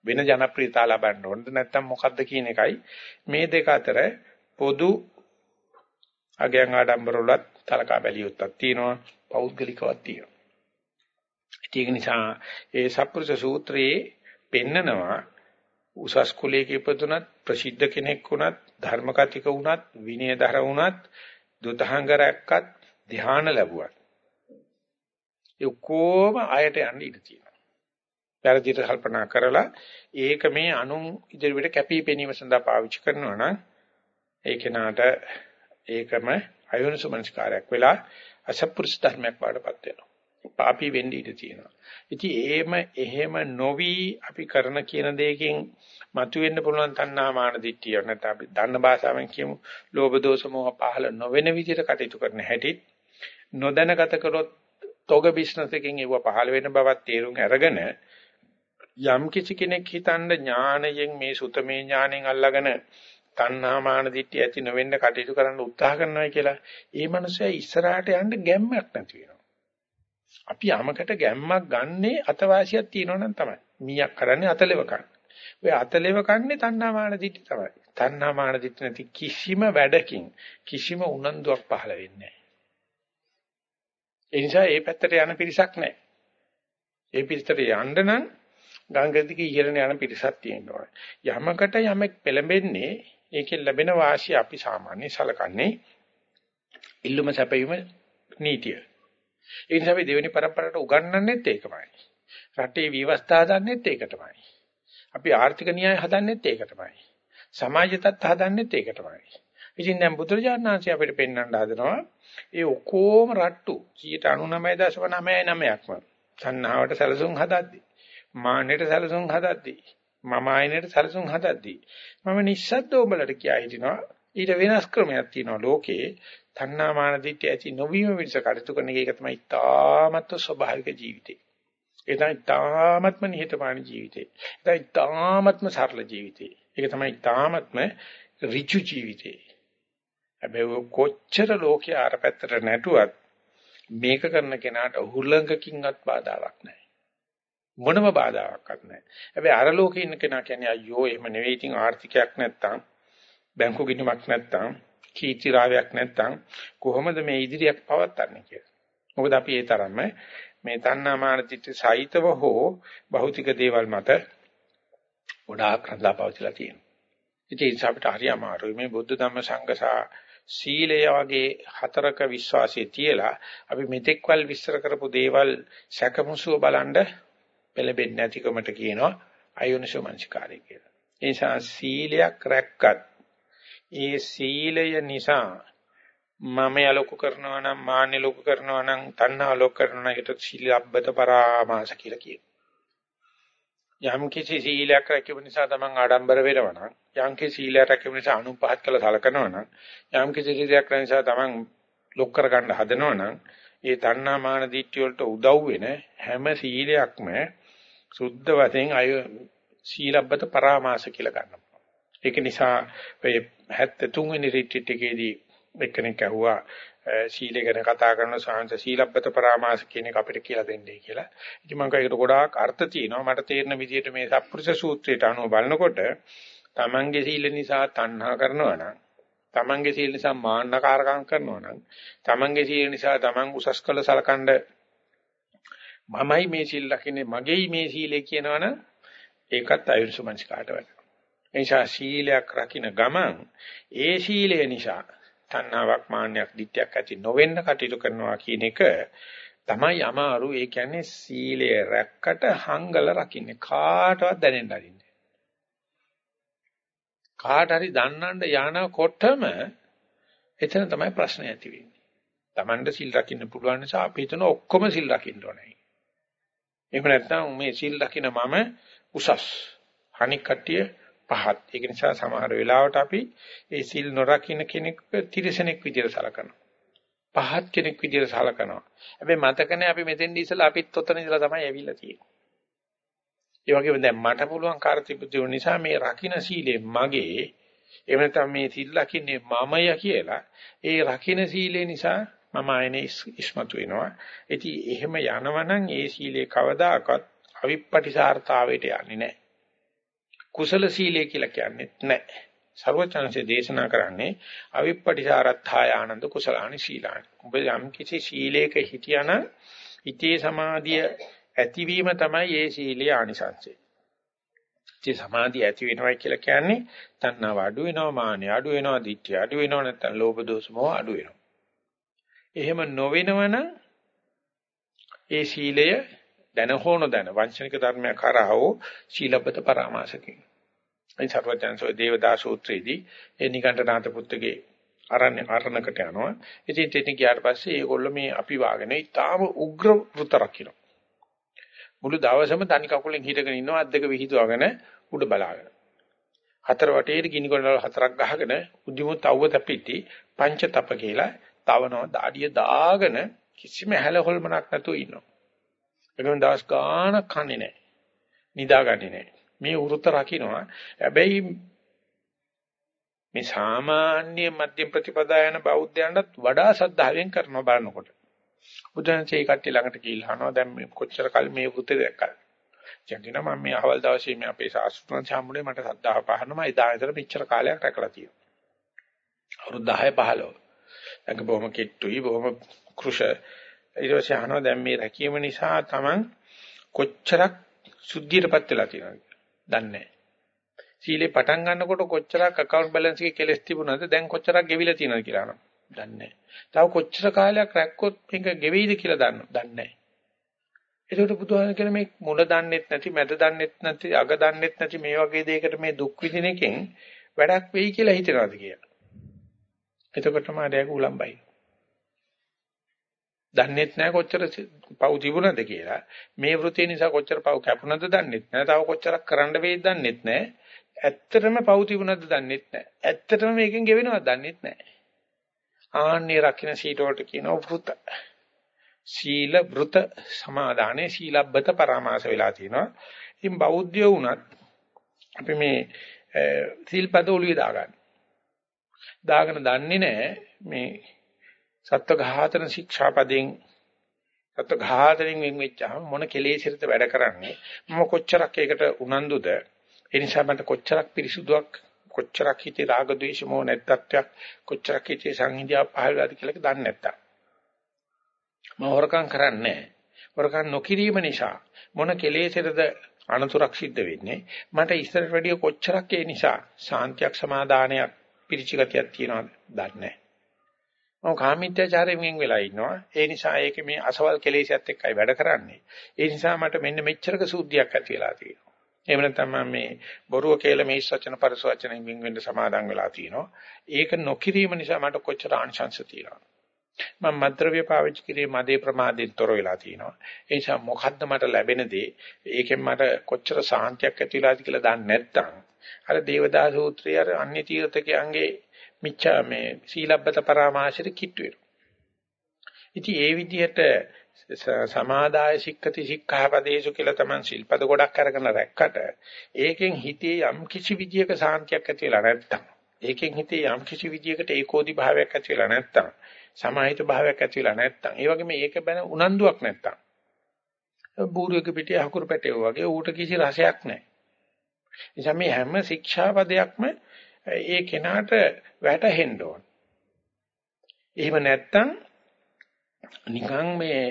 Speaker 1: වෙන ජනප්‍රියතාව ලබන්න ඕනද? නැත්නම් මොකද්ද කියන එකයි මේ දෙක අතර පොදු අගයන් ආඩම්බර වලත් තලකා බැලියොත්තක් තියෙනවා පෞද්ගලිකවක් තියෙනවා ඒක නිසා ඒ සත්පුරුෂ සූත්‍රයේ පෙන්නනවා උසස් කුලයක ඉපදුනත් ප්‍රසිද්ධ කෙනෙක් වුණත් ධර්ම කතික වුණත් විනයදර වුණත් දුතහංග රැක්කත් ධ්‍යාන ලැබුවත් ඒ කොහොම ආයට යන්න ඉඩ තියෙනවා. පෙරදිට කල්පනා කරලා ඒක මේ අනුන් ඉදිරියට කැපී පෙනීම සඳහා පාවිච්චි කරනවා නම් ඒ කෙනාට ඒකම අයෝනිසමනස්කාරයක් වෙලා අසප්පුරුෂ ධර්මයක් වඩපත් වෙනවා. පාපී වෙන්න ඉඩ තියෙනවා. ඉතින් එහෙම එහෙම නොවි අපි කරන කියන දෙයකින් මතුවෙන්න පුළුවන් තණ්හා මාන දිට්ඨිය නැත්නම් අපි දන්න භාෂාවෙන් කියමු ලෝභ දෝෂ මොහ පහළ නොවන විදිහට කටයුතු කරන හැටි නොදැනගත කරොත් තොග බිස්නස් එකකින් ඒව පහළ වෙන බවත් තේරුම් අරගෙන යම් කිසි කෙනෙක් හිතන්න ඥාණයෙන් මේ සුතමේ ඥාණයෙන් අල්ලාගෙන තණ්හා මාන දිට්ඨිය ඇති නොවෙන්න කටයුතු කරන්න උත්සාහ කරනවා කියලා ඒ මනුස්සයා ඉස්සරහට යන්න ගැම්මක් නැති වෙනවා. අපි යමකට ගැම්මක් ගන්නේ අතවාසියක් තියෙනවනම් තමයි. මීයක් කරන්නේ අතලෙව කන්න. ඔය අතලෙව කන්නේ තණ්හා මාන දිට්ඨිය තමයි. තණ්හා මාන දිට්ඨිය නැති කිසිම වැඩකින් කිසිම උනන්දුවක් පහළ වෙන්නේ නැහැ. ඒ නිසා ඒ පැත්තට යන පිරිසක් නැහැ. ඒ පිරිසට යන්න නම් ගංගා ඉහළන යන පිරිසක් තියෙනවා. යමකට යමෙක් පෙළඹෙන්නේ ඒකෙන් ලැබෙන වාසිය අපි සාමාන්‍ය සලකන්නේ ඉල්ලුම සැපයීම නීතිය. ඒ නිසා අපි දෙවෙනි પરම්පරාවට උගන්වන්නෙත් ඒකමයි. රටේ විවස්ථා හදන්නෙත් ඒක තමයි. අපි ආර්ථික න්‍යාය හදන්නෙත් ඒක තමයි. සමාජ තත්ත්ව හදන්නෙත් ඒක තමයි. ඉතින් දැන් බුදුරජාණන් වහන්සේ අපිට පෙන්වන්න හදනවා ඒ ඔක්කොම රට්ටු 99.99%ක්ම සංහාවට සැලසුම් හදද්දී මානෙට සැලසුම් හදද්දී මම ආයනයට සැලසුම් හදද්දී මම නිස්සද්ද උඹලට කියා හිටිනවා ඊට වෙනස් ක්‍රමයක් තියෙනවා ලෝකේ තණ්හා මාන දිට්ඨිය ඇති නොවීම විශ්ස කටයුතු කරන එක තමයි තාමත් ස්වභාවික ජීවිතේ. ඒ තමයි තාමත්ම නිහතමානී ජීවිතේ. ඒ තමයි තාමත්ම සරල ජීවිතේ. ඒක තමයි තාමත්ම ඍජු ජීවිතේ. හැබැයි කොච්චර ලෝකයේ ආර පැත්තට නැටුවත් මේක කරන කෙනාට හුලඟකින්වත් බාධාවක් නැහැ. මොනම බාධාවක්වත් නැහැ. හැබැයි අර ලෝකේ ඉන්න කෙනා කියන්නේ අයියෝ එහෙම නෙවෙයි ඉතින් ආර්ථිකයක් නැත්තම් බැංකු ගිණුමක් නැත්තම් කීර්ති රාවයක් නැත්තම් කොහොමද මේ ඉදිරියක් පවත්න්නේ කියලා. මොකද අපි ඒ තරම්ම මේ තණ්හා මාන චිත්ත සහිතව හෝ භෞතික දේවල් මත ගොඩාක් රඳා පවතිලා තියෙනවා. ඉතින් අපිට හරි අමාරුයි මේ බුද්ධ ධම්ම සංඝසා සීලය වගේ හතරක විශ්වාසය තියලා අපි මෙතෙක්වල් විස්තර කරපු දේවල් සැකමුසුව බලන්ඩ පෙළඹෙන්නේ නැතිකමට කියනවා අයෝනිසෝ මනසිකාරය කියලා. ඒ නිසා සීලයක් රැක්කත් ඒ සීලය නිසා මම යලොකු කරනවා නම් මාන්‍ය ලොකු කරනවා නම් තණ්හා ලොකු කරනවා නම් ඒකට සීලබ්බත පරාමාස කියලා කියනවා. යම් කිසි සීලයක් රැකීම නිසා තමන් ආඩම්බර වෙනවා නම් යම් කිසි සීලයක් රැකීම නිසා අනුපහත් කළ සලකනවා නම් යම් කිසි සීලයක් නිසා තමන් ලොක් කරගන්න හදනවා නම් ඒ තණ්හා මාන දිට්ඨිය වලට උදව් වෙන හැම සීලයක්ම සුද්ධ වශයෙන් අය සීලබ්බත පරාමාස කියලා ගන්නවා. ඒක නිසා මේ 73 වෙනි රිට්‍රීට් එකේදී එක්කෙනෙක් ඇහුවා සීලය ගැන කතා කරන සාංශ සීලබ්බත පරාමාස කියන එක අපිට කියලා දෙන්නේ කියලා. ඉතින් මම කයිකට ගොඩාක් අර්ථ තියෙනවා. මට තේරෙන විදිහට මේ සත්පුරුෂ සූත්‍රයට අනුව බලනකොට තමන්ගේ සීල නිසා තණ්හා කරනවා නම් තමන්ගේ සීල නිසා මාන්නකාරකම් කරනවා නම් තමන්ගේ සීල නිසා තමන් උසස් කළ සලකඬ මමයි මේ සීල් ලකින්නේ මගේයි මේ සීලය කියනවනම් ඒකත් අයුරුසමංස් කාට වැඩ. එනිසා සීලයක් රකින්න ගමන් ඒ සීලය නිසා තණ්හාවක් මාන්නයක් ditthයක් ඇති නොවෙන්න කටයුතු කරනවා කියන එක තමයි අමාරු. ඒ කියන්නේ සීලය රැක්කට හංගල රකින්නේ කාටවත් දැනෙන්න අරින්නේ. කාට හරි දන්නන්න යනකොටම එතන තමයි ප්‍රශ්නේ ඇති වෙන්නේ. Tamanda සිල් රකින්න පුළුවන් නිසා අපි හිතන ඔක්කොම සිල් රකින්න ඕනේ. එහෙම නැත්නම් මේ සිල් රකින්න මම උසස්. අනික් කට්ටිය පහත්. ඒක නිසා සමහර වෙලාවට අපි ඒ සිල් නොරකින්න කෙනෙක් තිරසනෙක් විදිහට සලකනවා. පහත් කෙනෙක් විදිහට සලකනවා. හැබැයි මතකනේ අපි මෙතෙන් ඉස්සලා අපිත් ඔතන ඉඳලා තමයි ඇවිල්ලා තියෙන්නේ. ඒ වගේම දැන් මට පුළුවන් කාර්යතිපුදු නිසා මේ රකින්න සීලය මගේ එහෙම නැත්නම් මේ සිල් රකින්නේ මමය කියලා ඒ රකින්න සීලය නිසා මම ආයනේ ඉස්මතු වෙනවා. ඉතින් එහෙම යනවනම් ඒ සීලේ කවදාකවත් අවිප්පටිසාරතාවයට යන්නේ නැහැ. කුසල සීලය කියලා කියන්නේ නැහැ. සර්වචනසේ දේශනා කරන්නේ අවිප්පටිසාරත්ථාය ආනන්ද කුසලානි සීලානි. ඔබ යම් කිසි සීලයක හිටියානම් හිතේ සමාධිය ඇතිවීම තමයි ඒ සීලයේ ආනිසංසය. ඉතින් සමාධිය ඇති වෙනවා කියලා කියන්නේ තණ්හාව අඩු වෙනවා, මානෙ අඩු වෙනවා, ditthිය අඩු වෙනවා නැත්නම් ලෝභ දෝෂ මොහ අඩු වෙනවා. එහෙම නොවෙනවනම් ඒ සීලය දැන හෝන දැන වංශනික ධර්මයක් කරහව සීලබ්බත පරාමාසකේ. ඒ සර්වඥාන්සෝ දේවදාස සූත්‍රයේදී ඒ නිකණ්ඨනාත පුත්‍රගේ අරණ්‍ය අරණකට යනවා. ඉතින් එතන ගියාට පස්සේ ඒගොල්ලෝ මේ අපි වාගෙන ඊටාම උග්‍ර වෘත රකින්න. මුළු දවසම තනි කකුලෙන් හිටගෙන ඉන්නවා අද්දක විහිදුවගෙන උඩ බලාගෙන. හතර වටේට ගිනි කොණ්ඩල හතරක් ගහගෙන උදිමුත් අවුව තැපිටි පංච තප කියලා තවනවා දාඩිය දාගෙන කිසිම හැල හොල්මනක් නැතුව ඉන්නවා. ඒකම දවස් ගාණක් කන්නේ නැහැ. නිදාගන්නේ නැහැ. මේ වෘත රකින්නවා. හැබැයි මේ සාමාන්‍ය මධ්‍යම ප්‍රතිපදා යන බෞද්ධයන්ටත් වඩා සද්ධාවෙන් කරනවා බලනකොට. බුදුන්සේ කට්ටිය ළඟට ගිහිල්ලා අහනවා දැන් මේ කොච්චර කල් මේ වෘතේ දැක්කද? කියනවා මම මේ අවල් දවසේ මේ අපේ සාස්ෘණ සම්මුලේ මට සද්ධාව පහනවා එදා ඉඳලා මෙච්චර කාලයක් රැකලා තියෙනවා. අවුරුදු 10 15. ඒක බොහොම කිට්ටුයි බොහොම කෘෂ. ඊට පස්සේ අහනවා දැන් මේ රැකීම නිසා Taman කොච්චරක් සුද්ධියටපත් වෙලා තියෙනවද? දන්නේ නැහැ. සීලේ පටන් ගන්නකොට කොච්චරක් account balance එකේ කෙලස් තිබුණාද දැන් කොච්චරක් ගෙවිලා තියෙනවද කියලා අහනවා. දන්නේ නැහැ. තව කොච්චර කාලයක් රැක්කොත් මේක ගෙවෙයිද කියලා දන්නව. දන්නේ නැහැ. ඒකට බුදුහාම කියන මේ මුල දන්නෙත් නැති, මැද දන්නෙත් නැති, අග දන්නෙත් නැති මේ වගේ දෙයකට මේ දුක් විඳින එකෙන් වැඩක් වෙයි කියලා හිතනවාද කියලා. එතකොටම ආඩයක උලම්බයි. දන්නෙත් නැහැ කොච්චර පව් තිබුණද කියලා. මේ වෘතිය නිසා කොච්චර පව් කැපුණද දන්නෙත් නැහැ. තව කොච්චරක් කරන්න වෙයිද දන්නෙත් නැහැ. ඇත්තටම පව් තිබුණද දන්නෙත් නැහැ. ඇත්තටම මේකෙන් ගෙවෙනවද දන්නෙත් නැහැ. ආන්නේ රකින්න සීල වලට කියනවා වෘත. සීල වෘත සමාදානේ සීලබ්බත පරාමාස වෙලා තියෙනවා. ඉතින් බෞද්ධයෝ වුණත් අපි මේ සීල්පද ඔළුවේ දාගන්න. දාගෙන දන්නේ නැහැ මේ සත්ව ඝාතන ශික්ෂාපදයෙන් සත්ව ඝාතනෙන් වෙන් වෙච්චාම මොන කෙලෙසිරද වැඩ කරන්නේ? මම කොච්චරක් ඒකට උනන්දුද? ඒ නිසා මට කොච්චරක් පිරිසුදුවක් කොච්චරක් හිතේ රාග ద్వේෂ මොහ නැත්තත්වයක් කොච්චරක් හිතේ සංහිඳියා පහළලාද කියලා දන්නේ නැත්තම්. මම හොරකම් කරන්නේ හොරකම් නොකිරීම නිසා මොන කෙලෙසිරද අනතුරක් සිද්ධ වෙන්නේ? මට ඉස්සරට වැඩිය කොච්චරක් ඒ නිසා සාන්තියක් සමාදානයක් පිරිචිගතියක් තියනවද? දන්නේ නැහැ. මම කාමීත්‍යචාරයෙන් වෙලා ඉන්නවා. ඒ නිසා ඒක මේ අසවල් කෙලෙසියත් එක්කයි වැඩ කරන්නේ. ඒ නිසා මට මෙන්න මෙච්චරක සූද්ධියක් ඇති වෙලා තියෙනවා. එහෙම නැත්නම් මම මේ බොරුව කියලා මේ වචන පරස වචනෙන් වින් වෙන්න සමාදන් වෙලා තියෙනවා. ඒක නොකිරීම නිසා මට කොච්චර ආනිශංස තියෙනවද? මම මද්ද්‍රව්‍ය පාවිච්චි කිරීමේ මදේ ප්‍රමාදයෙන් තොර වෙලා තියෙනවා. ඒ නිසා මොකද්ද මට ලැබෙන දේ? ඒකෙන් මට කොච්චර සාන්තියක් ඇති වෙලාද කියලා දන්නේ නැත්නම් අර දේවදාස සූත්‍රයේ අර අන්‍ය තීර්ථකයන්ගේ මිච්ඡා මේ සීලබ්බත පරාමාශයට කිට්ටු වෙනවා. ඉතින් ඒ විදිහට සමාදාය සික්කති සික්ඛාපදේසු කියලා තමයි සිල්පද ගොඩක් අරගෙන රැක්කට ඒකෙන් හිතේ යම් කිසි විදියක සාන්තියක් ඇති වෙලා නැත්තම් ඒකෙන් හිතේ යම් කිසි විදියකට ඒකෝදි භාවයක් ඇති වෙලා නැත්තම් සමාහිත භාවයක් ඇති වෙලා නැත්තම් ඒ වගේම ඒක බැන උනන්දුවක් නැත්තම් බූරුවක පිටිය හකුරු පැටේ වගේ ඌට කිසි රසයක් නැහැ. නිසා මේ හැම ශික්ෂාපදයක්ම ඒ කෙනාට වැටහෙන්න ඕන. එහෙම නැත්තම් නිකන් මේ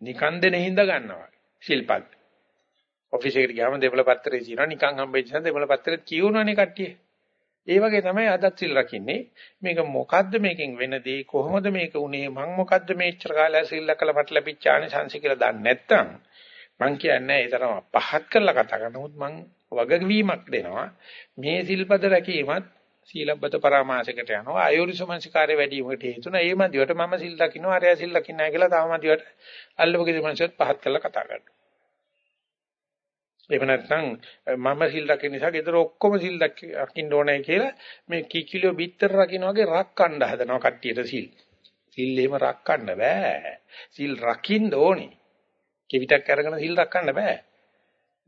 Speaker 1: නිකන් දෙන හිඳ ගන්නවා ශිල්පත්. ඔෆිස් එකට ගියාම දෙවල පත්‍රේ තියෙනවා නිකන් හම්බෙච්ච නිසා දෙවල පත්‍රෙත් කියවනවනේ කට්ටිය. ඒ වගේ තමයි අදත් සිල් රකින්නේ. මේක මොකද්ද මේකෙන් වෙන දේ කොහොමද මේක උනේ මං මොකද්ද මේච්චර කාලය සිල් ලකලා මට ලැබිච්ච ආනිසංශ කියලා දන්නේ නැත්තම් මං කියන්නේ ඒ තරම පහත් කරලා කතා කරනවා. නමුත් මං වගවීමක් දෙනවා. මේ සිල්පද රැකීමත් සීලබ්බත පරාමාසයකට යනවා. අයෝනිසමංසකාරය වැඩි වීමට හේතුන. ඒ මදිවට මම සිල් දකින්නවා. අරයා සිල් දකින්නයි කියලා තව මදිවට අල්ලපු කිසි මනුස්සයෙක් පහත් කරලා කතා කරනවා. එහෙම නැත්නම් මම සිල් රකින්න නිසා ගෙදර ඔක්කොම සිල් රකින්න ඕනේ කියලා මේ කිකිලියෝ බිත්තර රකින්න වගේ රක්කණ්ඩ හදනවා කට්ටියට සිල්. සිල් එහෙම රක්කන්න බෑ. සිල් රකින්න ඕනේ. කෙවිතක් අරගෙන සිල් රැකන්න බෑ.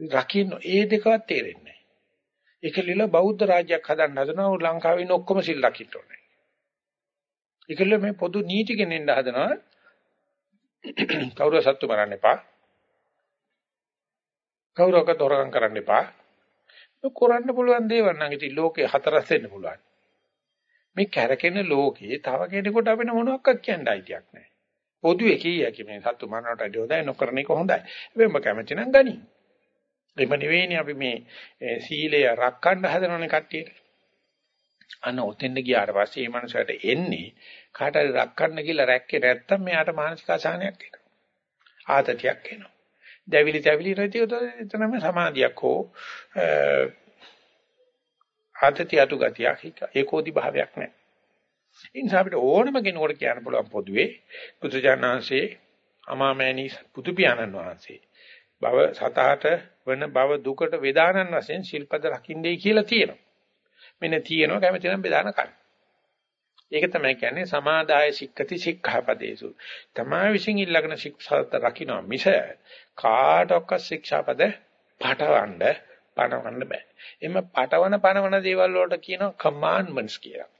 Speaker 1: රකින්න ඒ දෙකවත් තේරෙන්නේ නැහැ. ඒකලිල බෞද්ධ රාජ්‍යයක් හදන්න හදනවා ලංකාවේ ඉන්න ඔක්කොම සිල් රකින්න ඕනේ. ඒකලිල මේ පොදු නීති ගෙනෙන්න හදනවා කවුරු සත්තු මරන්න එපා. කවුරක තොරකම් කරන්න එපා. කරන්න පුළුවන් දේවල් නම් ඉතින් ලෝකේ හතරස් වෙන්න පුළුවන්. මේ කැරකෙන ලෝකේ තව කෙනෙකුට අපිට මොනවක් කියන්න අයිතියක් නැහැ. පොදුවේ කීයකි මේ සත්තු මරණට අඩිය හොඳයි නොකරන එක හොඳයි. හැබැයි ඔබ කැමති නම් ගනි. එහෙම නෙවෙයිනේ අපි මේ සීලය රැකගන්න හදනවනේ කට්ටියට. අන්න ඔතෙන්ද ගියාට පස්සේ මේ මනුස්සයාට එන්නේ කාට හරි රැකගන්න කියලා රැක්කේ නැත්තම් මෙයාට මානසික අසහනයක් එනවා. ආතතියක් එනවා. දැවිලි තැවිලි නැති එතනම සමාධියක් හෝ ආතති අතු ගතියක් ඒකෝදි භාවයක් නැහැ. ඒ නිසා අපිට ඕනම කෙනෙකුට කියන්න පුළුවන් පොදුවේ බුදුජානනාංශේ අමාමෑණි පුදු පියාණන් වහන්සේ භව සතහට වෙන භව දුකට වේදානන් වශයෙන් ශිල්පද රකින්නේ කියලා තියෙනවා. මෙන්න තියෙනවා කැමති නම් බෙදාන කන්න. ඒක තමයි කියන්නේ සමාදාය සික්කති සික්ඛාපදේසු. තමා විසින් ඊළඟන ශික්ෂාත රකින්න මිස කාටවත් ශික්ෂාපද පටවන්න පණවන්න බෑ. එimhe පටවන පණවන දේවල් වලට කියනවා කමාන්ඩ්මන්ට්ස් කියලා.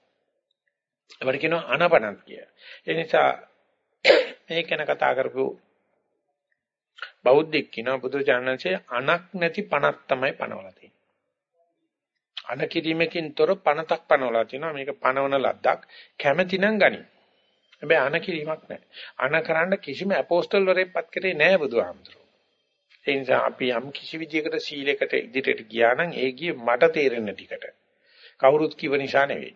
Speaker 1: ඒවට කියනවා අනපනත් කිය. ඒ නිසා මේක ගැන කතා කරපු බෞද්ධෙක් කියනවා බුදුචානන්සේ අනක් නැති පණක් තමයි පනවලා තියෙන්නේ. අන කිරීමකින් තොර පණතක් පනවලා තිනවා මේක පනවන ලද්දක් කැමැතිනම් ගනි. හැබැයි අන කිරීමක් නැහැ. අන කරන්න කිසිම අපෝස්තල් වරේපත් කරේ නැහැ බුදුහාමුදුරුවෝ. ඒ නිසා අපි යම් කිසි විදියකට සීලයකට ඉදිරියට ගියා නම් ඒ ගියේ මට තේරෙන ටිකට. කවුරුත් කිව නිසා නෙවෙයි.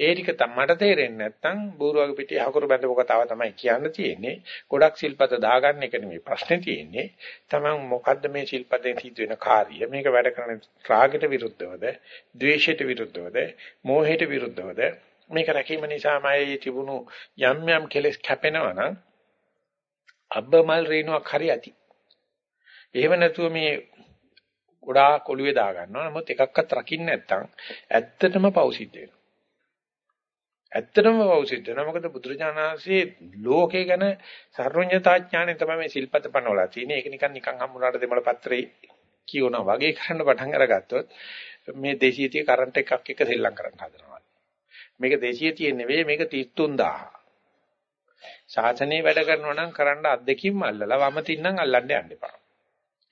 Speaker 1: ඒ ටික මට තේරෙන්නේ නැත්නම් බෝරුවගේ පිටේ අහකුරු බැඳපු කතාව තමයි කියන්න තියෙන්නේ. ගොඩක් සිල්පද දාගන්න එක නෙමෙයි ප්‍රශ්නේ තියෙන්නේ. Taman මොකද්ද මේ සිල්පදෙන් සිද්ධ වෙන කාර්යය? මේක වැඩ කරන රාගයට විරුද්ධවද, ද්වේෂයට විරුද්ධවද, මෝහයට විරුද්ධවද? මේක රැකීම නිසාමයි තිබුණු යම් යම් කෙලෙස් කැපෙනවා නම් අබ්බමල් රේණුවක් හරි ඇති. එහෙම නැතුව මේ ගොඩාක් ඔළුවේ දා ගන්නවා. නමුත් එකක්වත් රකින්න නැත්නම් ඇත්තටම පෞසිද්ධ වෙනවා. ඇත්තටම වෞසිද්ධ වෙනවා. මොකද බුදුරජාණන්සේ ලෝකේ ගැන සර්වඥතා ඥාණය තමයි මේ සිල්පත පනවලා තියෙන්නේ. ඒක නිකන් නිකන් හම්බුනාට දෙමළ පත්‍රේ කියනවා වගේ කරන්න පටන් අරගත්තොත් මේ 230 කරන්ට් එකක් එක සෙල්ලම් කරන්න හදනවා. මේක 230 නෙවෙයි මේක 33000. ශාසනයේ වැඩ කරනවා නම් කරන්න අද්දකින්ම අල්ලලා වම තින්නම් අල්ලන්න යන්න එපා.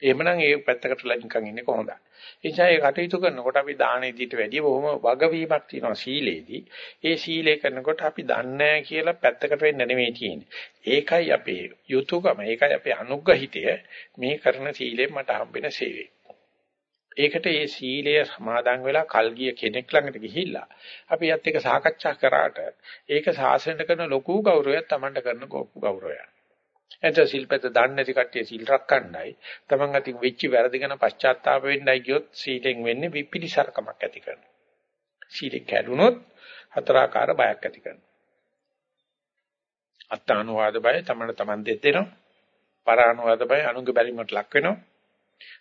Speaker 1: එහෙමනම් ඒ පැත්තකටලා නිකන් ඉන්නේ කොහොමද? ඒ නිසා ඒ කටයුතු කරනකොට අපි දානෙදීට වැඩිය බොහොම වගවීමක් තියෙනවා සීලේදී. ඒ සීලේ කරනකොට අපි දන්නේ කියලා පැත්තකට වෙන්න නෙමෙයි තියෙන්නේ. ඒකයි අපේ යුතුයකම. ඒකයි අපේ අනුග්‍රහිතය මේ කරන සීලෙන් මට හම්බෙන සේවය. ඒකට මේ සීලය සමාදන් වෙලා කල් ගිය කෙනෙක් ළඟට ගිහිල්ලා අපි යත් එක සාකච්ඡා කරාට ඒක සාසනයට කරන ලොකු ගෞරවයක් Tamanට කරන ගෞරවයක්. එතන සිල්පද දන්නේ නැති කට්ටිය සිල් රැකන්නයි තමන් අතින් වෙච්ච වැරදි ගැන පශ්චාත්තාප වෙන්නයි කියොත් සීලෙන් වෙන්නේ විපිලිසරකමක් ඇති කරනවා. සීලෙ කැඩුනොත් හතරාකාර බයක් ඇති කරනවා. අත්තානුවාද බය තමන තමන් දෙතෙනවා. පරානුවාද බය අනුගේ බැරිමට ලක් වෙනවා.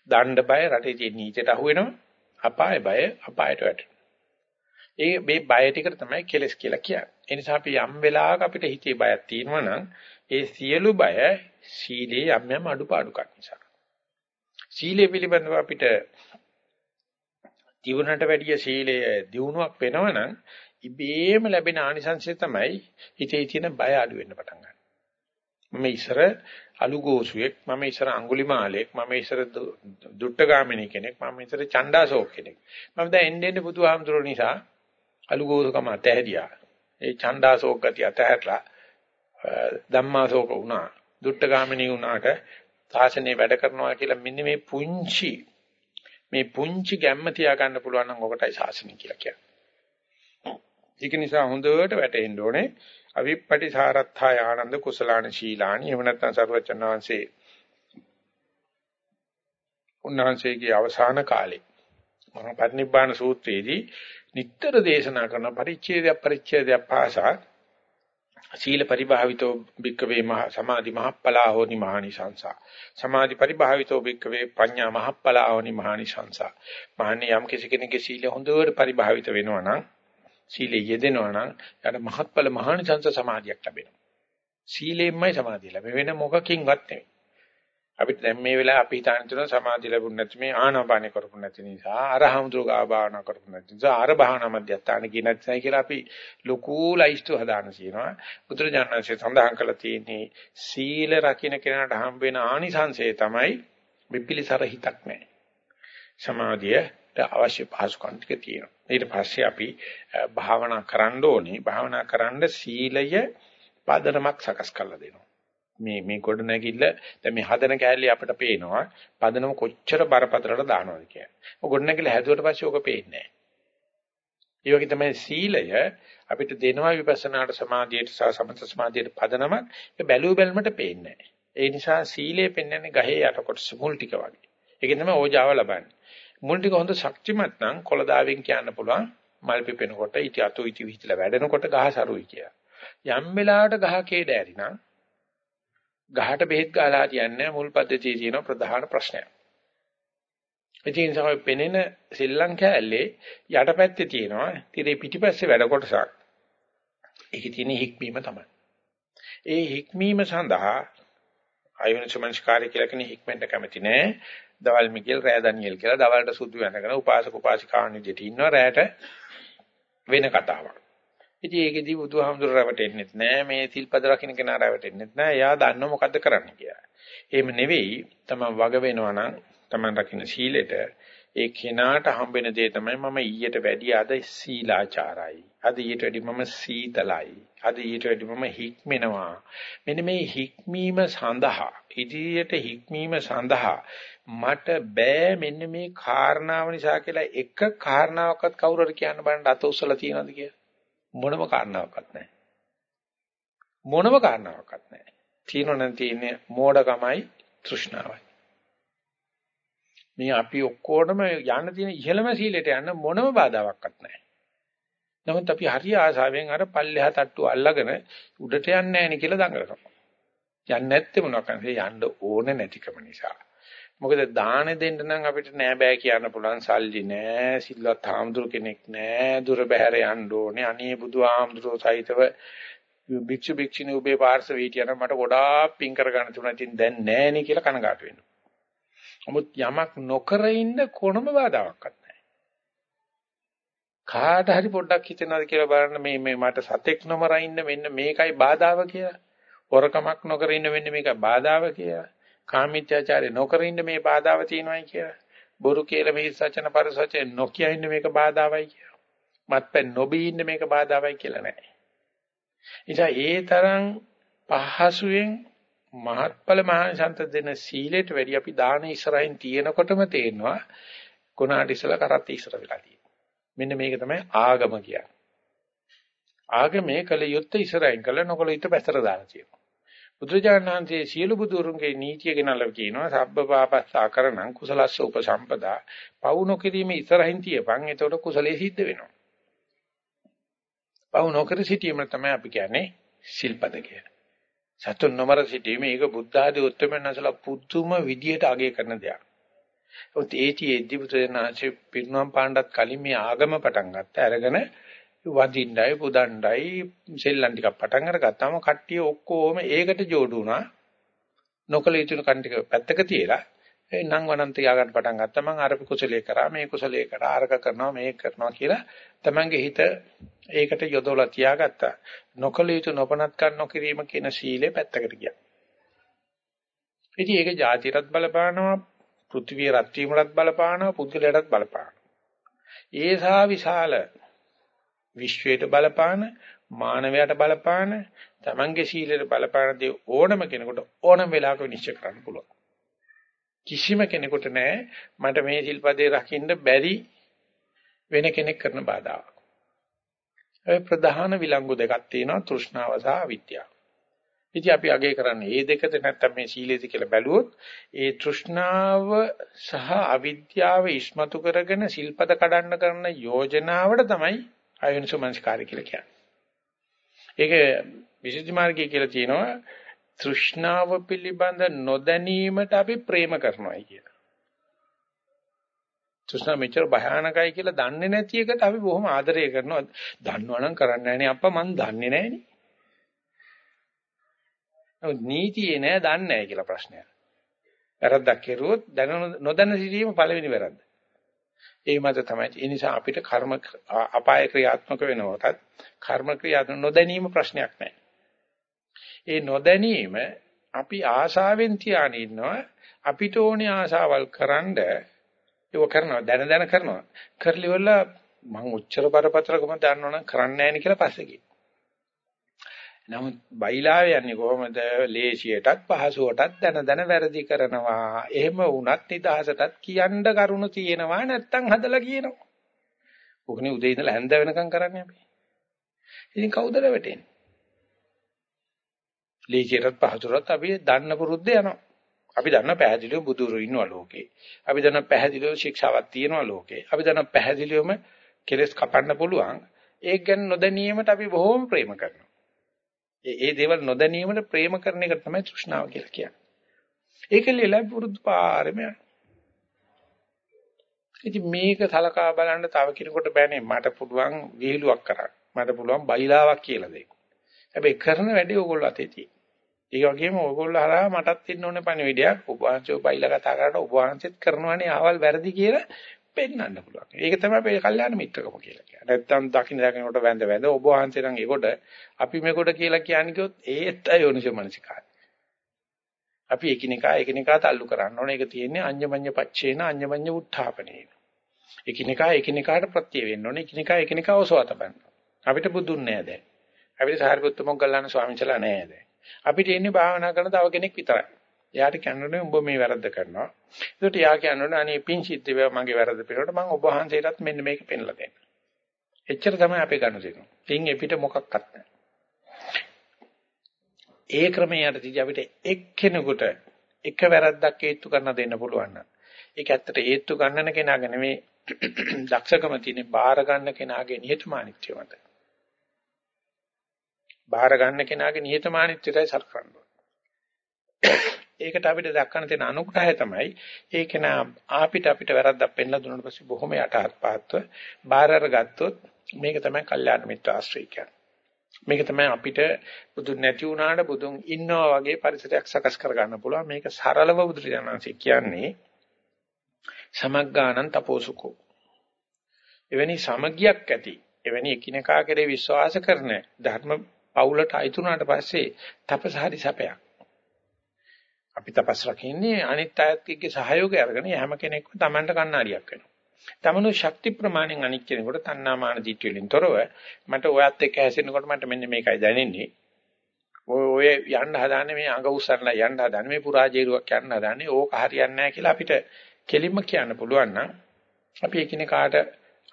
Speaker 1: දණ්ඩ බය රටේ තියෙන නීතියට අහු වෙනවා. අපාය බය අපායට වැටෙනවා. ඒ මේ බය ටිකට තමයි කෙලස් කියලා කියන්නේ. ඒ නිසා අපි යම් වෙලාවක අපිට හිතේ බයක් තියෙනවා නම් ඒ සියලු බය සීලේ යම් යම් අඩුපාඩුකම් නිසා. සීලේ පිළිබඳව අපිට දිනුනට වැඩිය සීලය දිනුවක් වෙනවනම් ඉබේම ලැබෙන ආනිසංසය තමයි හිතේ තියෙන බය අඩු වෙන්න පටන් ගන්න. මම ඉස්සර අලුගෝසුවෙක් මම ඉස්සර අඟුලිමාලෙක් මම ඉස්සර දුට්ටගාමිනී කෙනෙක් මම ඉස්සර චණ්ඩාසෝක් කෙනෙක් මම දැන් එන්නේ එන්නේ බුදුහාමුදුරුවෝ නිසා අලුගෝසුකම අතහැරියා ඒ චණ්ඩාසෝක් ගතිය අතහැරලා ධම්මාසෝක වුණා, දුට්ටගාමිනී වුණාට සාසනේ වැඩ කරනවා කියලා මෙන්න මේ පුංචි මේ පුංචි ගැම්ම තියාගන්න පුළුවන් නම් ඔකටයි ශාසනය කියලා කියන්නේ. ඒක නිසා හොඳට වැටෙන්න ඕනේ අවිප්පටි සාරත්ථාය ආනන්ද කුසලාන ශීලානි එහෙම නැත්නම් සර්වචන් වහන්සේ උන්වහන්සේගේ අවසාන කාලේ මහා පරිනිබ්බාන සූත්‍රයේදී නිතර දේශනා කරන පරිච්ඡේදය පරිච්ඡේදය පාසා සීල පරිභාවිතෝ භික්කවේ මහ සමාධි මහප්පලා හෝනි මහානිසංසා සමාධි පරිභාවිතෝ භික්කවේ පඤ්ඤා මහප්පලා හෝනි මහානිසංසා මහන්නේ යම් කිසි කෙනෙකුගේ සීල හොඳට පරිභාවිත වෙනවා නම් සීලෙ යෙදෙනවා නම් යාට මහත්ඵල මහානිසංස සමාධියක් ලැබෙනවා. සීලෙන්මයි සමාධිය ලැබෙන්නේ. වෙන මොකකින්වත් නෙවෙයි. අපිට දැන් මේ වෙලාව අපි හිතාන තුන සමාධිය ලැබුණ නැති මේ ආනාපානෙ කරපු නැති නිසා අරහම්තුරු ගා භාවනා කරපු නැති නිසා අර භාවනා මධ්‍යස්ථාන කියන නැතිසයි කියලා අපි ලොකු ලයිස්තු හදාන කියනවා බුදුරජාණන්සේ සඳහන් කළා තියෙන්නේ සීල රකින්න කෙනාට හම්බ වෙන ආනිසංසය තමයි විපිලිසර හිතක් නැහැ. සමාධියට අවශ්‍ය පහසුකම් ටික තියෙනවා. ඊට පස්සේ අපි භාවනා කරන්න ඕනේ. භාවනා කරන්න සීලය පදනමක් සකස් කරලා දෙනවා. මේ මේ ගොඩ නැගිල්ල දැන් මේ හදන කෑල්ලේ අපිට පේනවා පදනම කොච්චර බරපතලට දානවද කියලා. ඔය ගොඩ නැගිල්ල හැදුවට පස්සේ ඕක පේන්නේ නැහැ. ඒ වගේ තමයි සීලය අපිට දෙනවා විපස්සනාට සමාධියට සහ සමත සමාධියට පදනම ඒ බැලුව බැලමට පේන්නේ නැහැ. ඒ නිසා සීලය පෙන්වන්නේ ගහේ යට කොටස මුල් ටික වගේ. ඒකෙන් තමයි ඕජාව ලබන්නේ. මුල් ටික හොඳ ශක්තිමත් නම් කොළදාවෙන් කියන්න පුළුවන් මල් පිපෙනකොට ඉති අතු ඉති විහිදලා වැඩෙනකොට ගහ සරුයි කියලා. යම් වෙලාවකට ගහ කේඩෑරි නම් ගහට බෙහෙත් ගාලා තියන්නේ මුල් පද්ධතියේ තියෙන ප්‍රධාන ප්‍රශ්නයක්. ඉතින් තමයි පෙනෙන ශ්‍රී ලංකාවේ යටපැත්තේ තියෙනවා තිරේ පිටිපස්සේ වැඩ කොටසක්. ඒකේ තියෙන හික්මීම තමයි. ඒ හික්මීම සඳහා අයෝනිසමංස්කාරය කියලා කෙනෙක් හික්මෙන්ට කැමති නෑ. දවල් මිගෙල් රෑ ඩැනියෙල් කියලා දවල්ට සුදු වෙනකන උපාසක උපාසිකාවන් විදිහට ඉන්නවා රෑට වෙන කතාවක්. ඉතින් ඒකෙදී බුදුහාමුදුර රැවටෙන්නෙත් නෑ මේ සිල්පද රකින්න කෙනා රැවටෙන්නෙත් නෑ. එයා දන්නව මොකද්ද කරන්න කියලා. එහෙම නෙවෙයි තමන් වග වෙනවා නම් තමන් රකින්න සීලෙට ඒ කෙනාට හම්බෙන දේ තමයි මම ඊට වැඩිය අද සීලාචාරයි. අද ඊට වැඩි මම සීතලයි. අද ඊට වැඩි මම හික්මෙනවා. මෙන්න මේ හික්මීම සඳහා ඉදිරියට හික්මීම සඳහා මට බෑ මෙන්න මේ කාරණාව නිසා කියලා එක කාරණාවක්වත් කවුරු හරි කියන්න බලන්න අත උස්සලා තියනවද කියලා. මොනම කාරණාවක්වත් නැහැ. මොනම කාරණාවක්වත් නැහැ. තියෙනව නම් තියෙන්නේ මෝඩකමයි තෘෂ්ණාවයි. මේ අපි ඔක්කොටම යන්න තියෙන ඉහළම සීලයට යන්න මොනම බාධාවක්වත් නැහැ. නමුත් අපි හරි ආසාවෙන් අර පල්ලෙහා තට්ටු අල්ලගෙන උඩට යන්නේ නැහැ නේ කියලා දඟලනවා. යන්නේ නැත්තේ මොනවාක්ද? යන්න ඕනේ නැතිකම නිසා. මොකද දාන දෙන්න නම් අපිට නෑ බෑ කියන්න පුළුවන් සල්ලි නෑ සිල්වත් හාමුදුරු කෙනෙක් නෑ දුර බැහැර යන්න ඕනේ අනේ බුදු හාමුදුරුවෝ සහිතව භික්ෂු භික්ෂුණී උඹේ පාර්ශව හිටියනම් මට ගොඩාක් පින් කරගන්න තුනක් ඉතින් දැන් නෑනේ කියලා කනගාටු වෙනවා. නමුත් යමක් නොකර ඉන්න කොනම බාධාවක්වත් නැහැ. කාට හරි පොඩ්ඩක් හිතෙනවද කියලා බලන්න මේ මේ මට සතෙක් නොමර ඉන්න මෙන්න මේකයි බාධාව කියලා. හොරකමක් නොකර ඉන්න මෙන්න මේකයි බාධාව කියලා. කාමීත්‍යාචාරය නොකර ඉන්න මේ බාධාව තියෙනවායි කියලා. බොරු කියලා මේ සත්‍යන පරිසත්‍ය නොකිය ඉන්න මේක බාධාවයි කියලා. මත්පැන් නොබී ඉන්න මේක බාධාවයි කියලා නෑ. නිසා ඒ තරම් පහසුවෙන් මහත්ඵල මහානිසන්ත දෙන සීලයට වැඩි අපි දාන ඉස්සරහින් තියෙනකොටම තේනවා කොනාට ඉස්සලා කරත් ඉස්සර වෙලා තියෙනවා. මෙන්න මේක තමයි ආගම කියන්නේ. ආගමේ කල යුත්තේ ඉස්සරහින් කළ නොකල යුත්තේ පැතර දාලා තියෙනවා. බුදුරජාණන් වහන්සේ සියලු බුදුරුන්ගේ නීතිය ගෙනල්ලා කියනවා සබ්බ පාපස්සා කරණං කුසලස්ස උපසම්පදා පවු නොකිරීම ඉස්සරහින් තියපන් එතකොට කුසලයේ සිද්ධ වෙනවා. පවු නොකර සිටීම තමයි අපි කියන්නේ සිල්පද කියලා. සතුන් නොමර සිටීම ඒක බුද්ධ ආදී උත්තරමනසලා පුදුම විදියට අගය කරන දෙයක්. ඔත් ඒටි එද්දි බුදුරජාණන්සේ පිරිනුවම් පාණ්ඩත් කලින් මේ ආගම පටන් ගත්ත අරගෙන වඳින්නයි පුදණ්ඩයි සෙල්ලම් ටිකක් පටන් අරගත්තාම කට්ටිය ඔක්කොම ඒකට جوړු වුණා. නොකල යුතු කන් ටික පැත්තක තියලා නම් වනන්ත යාගන්න පටන් ගත්තා මම අර කුසලයේ කරා මේ කුසලයේ කරා අරක කරනවා මේක කරනවා කියලා තමන්ගේ හිත ඒකට යොදවලා තියාගත්තා. නොකල යුතු නොපනත් කන් නොකිරීම කියන සීලය පැත්තකට ගියා. ඉතින් ඒක જાතියටත් බලපානවා පෘථිවිය රත් වීමටත් බලපානවා පුද්ගලයාටත් බලපානවා. ඒසා විශාල විශ්වයට බලපාන මානවයාට බලපාන තමන්ගේ සීලයට බලපාන දේ ඕනම කෙනෙකුට ඕනම වෙලාවක නිශ්චය කරන්න පුළුවන්. කිසිම කෙනෙකුට නෑ මට මේ සිල්පදේ රකින්න බැරි වෙන කෙනෙක් කරන බාධාවක්. ඒ ප්‍රධාන විලංගු දෙකක් තියෙනවා තෘෂ්ණාව සහ අවිද්‍යාව. ඉතින් අපි අගය කරන්නේ මේ දෙකද නැත්නම් මේ සීලේද කියලා බැලුවොත් ඒ තෘෂ්ණාව සහ අවිද්‍යාව ඉස්මතු කරගෙන සිල්පද කඩන්න කරන යෝජනාවට තමයි අයෝනිසෝ මනස්කාරය කියලා කියන්නේ. ඒක විසුද්ධි මාර්ගය කියලා කියනවා තෘෂ්ණාව පිළිබඳ නොදැනීමට අපි ප්‍රේම කරනවායි කියලා. තෘෂ්ණා මෙච්චර භයානකයි කියලා දන්නේ නැති එකට අපි බොහොම ආදරය කරනවා. දන්නවනම් කරන්නේ නැහනේ අප්පා මං දන්නේ නැහනේ. නීතියේ නෑ දන්නේ නැහැ කියලා ප්‍රශ්නයක්. වැරද්දක් කෙරුවොත් දැන නොදැන සිටීම පළවෙනි වැරද්ද. ඒ මත තමයි ඒ නිසා අපිට කර්ම අපාය ක්‍රියාත්මක වෙනවටත් කර්ම ක්‍රියාත්මක නොදැනීම ප්‍රශ්නයක් නැහැ. ඒ නොදැනීම අපි ආශාවෙන් තියාගෙන ඉන්නවා අපිට ඕනේ ආශාවල් කරන්ඩ ඒක කරනවා දැන දැන කරනවා කරලිවල මං උච්චර බරපතලකම දන්නවනම් කරන්නේ නැහැ නේ කියලා පස්සේ කියනවා. නමුත් බයිලාව යන්නේ කොහොමද? ලේසියටත් පහසුවටත් දන දන වැරදි කරනවා. එහෙම වුණත් නිදහසටත් කියන්න කරුණු තියෙනවා නැත්තම් හදලා කියනවා. ඔකනේ උදේ ඉඳලා හැන්ද වෙනකම් කරන්නේ අපි. ඉතින් කවුද රැවටෙන්නේ? ලේසියටත් පහසුවටත් අපි දන්න පුරුද්ද යනවා. අපි දන්න පැහැදිලිව බුදුරු ඉන්නවා ලෝකේ. අපි දන්න පැහැදිලිව ශික්ෂාවක් තියෙනවා ලෝකේ. අපි දන්න පැහැදිලිවම කෙලස් කපන්න පුළුවන්. ඒක ගැන නොදැනීමට අපි බොහොම ප්‍රේම කරනවා. ඒ ඒ දේවල් නොදැනීමට ප්‍රේම කරන එක තමයි තෘෂ්ණාව කියලා කියන්නේ. ඒක ලියලා පුරුදු පාරෙම යනවා. ඉතින් මේක සලකා බලන්න තව කෙනෙකුට බෑනේ මට පුළුවන් විහිළුවක් කරන්න. මට පුළුවන් බයිලාවක් කියලා දෙන්න. හැබැයි කරන වැඩේ ඕගොල්ලෝ අතේ තියෙන. ඒ වගේම ඕගොල්ලෝ හරහා මටත් ඉන්න ඕනේ පණිවිඩයක්. ඔබ වහන්සේ බයිලා කතා කරලා ඔබ වහන්සේත් කරනවනේ ආවල් වැරදි කියලා පෙන්වන්න පුළුවන්. ඒක තමයි අපේ කල්යාණ මිත්‍රකම කියලා කියන්නේ. නැත්තම් දකින්න දකින්නකොට වැඳ වැඳ ඔබ වහන්සේ නම් ඒකොට අපි මේකොට කියලා කියන්නේ කිව්වොත් ඒත් අයෝනිසෝ මනසිකාරය. අපි එකිනෙකා එකිනෙකා තල්ලු කරන්න ඕනේ. ඒක තියෙන්නේ අඤ්ඤමඤ්ඤ පච්චේන අඤ්ඤමඤ්ඤ උත්ථාපනේන. එකිනෙකා එකිනෙකාට ප්‍රත්‍ය වෙන්න ඕනේ. එකිනෙකා එකිනෙකා ඔසවත බන්න. අපිට බුදුන් නෑ දැන්. අපිට සාරිපුත්ත මොග්ගල්ලාන ස්වාමීන් වහන්සේලා නෑ දැන්. අපිට ඉන්නේ භාවනා කරන තව කෙනෙක් විතරයි. එයාට කියන්නෝනේ උඹ මේ වැරද්ද කරනවා. ඒකට එයා කියන්නෝනේ අනේ පින් සිද්ධ වේවා මගේ වැරද්ද පිළිවෙලට මම ඔබ වහන්සේටත් මෙන්න මේක පෙන්ලා දෙන්න. එච්චර තමයි අපි ගන්න දෙන්නේ. පින් එපිට මොකක්වත් නැහැ. ඒ ක්‍රමයට තියදී අපිට එක්කෙනෙකුට එක වැරද්දක් හේතු කරන්න දෙන්න පුළුවන් නම් ඒක ඇත්තට හේතු ගන්නන කෙනාගේ නෙමෙයි දක්ෂකම තියෙන බාර ගන්න කෙනාගේ නිහතමානීත්වය මත. බාර ගන්න කෙනාගේ නිහතමානීත්වයටයි සලකන්න ඒකට අපිට දක්වන්න තියෙන අනුග්‍රහය තමයි ඒක නා ආපිට අපිට වැරද්දක් පෙන්ලා දුන්නාට පස්සේ බොහොම යටහත් පහත්ව බාර අරගත්තොත් මේක තමයි කල්යාණ මිත්‍ර ආශ්‍රය කියන්නේ. මේක තමයි අපිට බුදුන් නැති වුණාට බුදුන් ඉන්නවා වගේ පරිසරයක් සකස් කර ගන්න පුළුවන්. මේක සරලව බුදුරජාණන්සේ කියන්නේ සමග්ගානං තපෝසුකෝ. එවැනි සමගියක් ඇති එවැනි එකිනෙකා කෙරේ විශ්වාස කරන ධර්ම පවුලට අයිතුනාට පස්සේ තපසහරි සැපයක්. අපි තපස් රකින්නේ අනිත් අයත්ගේ සහයෝගය අරගෙන හැම කෙනෙක්ම Tamanට කණ්ණාඩියක් වෙනවා. තමනු ශක්ති ප්‍රමාණෙන් අනික් කෙනෙකුට තණ්හාමාන දිට්ඨිය වලින් තොරව මට ඔයත් එක්ක හැසිරෙනකොට මට මෙන්න මේකයි දැනෙන්නේ. ඔය ඔය යන්න හදාන්නේ මේ අඟ උස්සරලා යන්න හදාන්නේ මේ පුරාජේරුවක් යන්න හදාන්නේ ඕක හරියන්නේ නැහැ කියලා අපිට කෙලින්ම කියන්න පුළුවන් නම් අපි එකිනෙකාට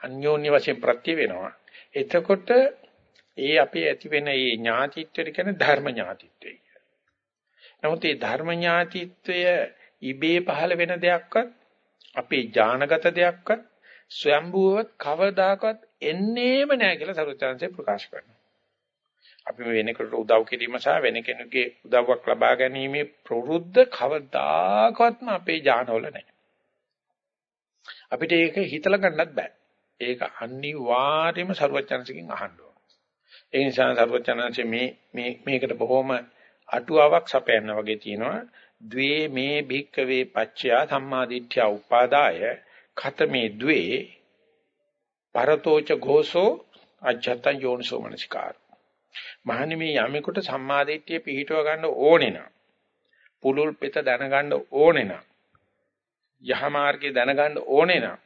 Speaker 1: අන්‍යෝන්‍ය වශයෙන් ප්‍රත්‍ය වෙනවා. එතකොට ඒ අපේ ඇති වෙන මේ ඥාතිත්වය කියන්නේ ධර්ම ඥාතිත්වය. නමුත් මේ ධර්ම ඥාතිත්වය ඉබේ පහළ වෙන දෙයක්වත් අපේ ඥානගත දෙයක්වත් ස්වයම්බුවවත් කවදාකවත් එන්නේම නැහැ කියලා සරුවචාන්සේ ප්‍රකාශ කරනවා. අපි මේ වෙනකට උදව් කිරීම සහ වෙන කෙනෙකුගේ උදව්වක් ලබා ගැනීම ප්‍රවෘද්ධ කවදාකවත්ම අපේ ඥානවල නැහැ. අපිට ඒක හිතලා ගන්නත් බෑ. ඒක අනිවාර්යයෙන්ම සරුවචාන්සේකින් අහන්න ඕන. ඒ නිසා සරුවචාන්සේ මේ මේ මේකට බොහොම අටුවාවක් සපයන්න වගේ තියෙනවා. ද්වේ මේ භික්කවේ පච්චයා සම්මාදිට්ඨ්‍ය උපාදාය. ඛතමේ ද්වේ පරතෝච ഘോഷෝ අජ්ජත යෝනිසෝ මනසිකාර. මහණනි මේ යමෙකුට සම්මාදිට්ඨිය පිහිටව ගන්න ඕනේ නම් පුලුල් පෙත දැනගන්න ඕනේ නම් යහ මාර්ගය දැනගන්න ඕනේ නම්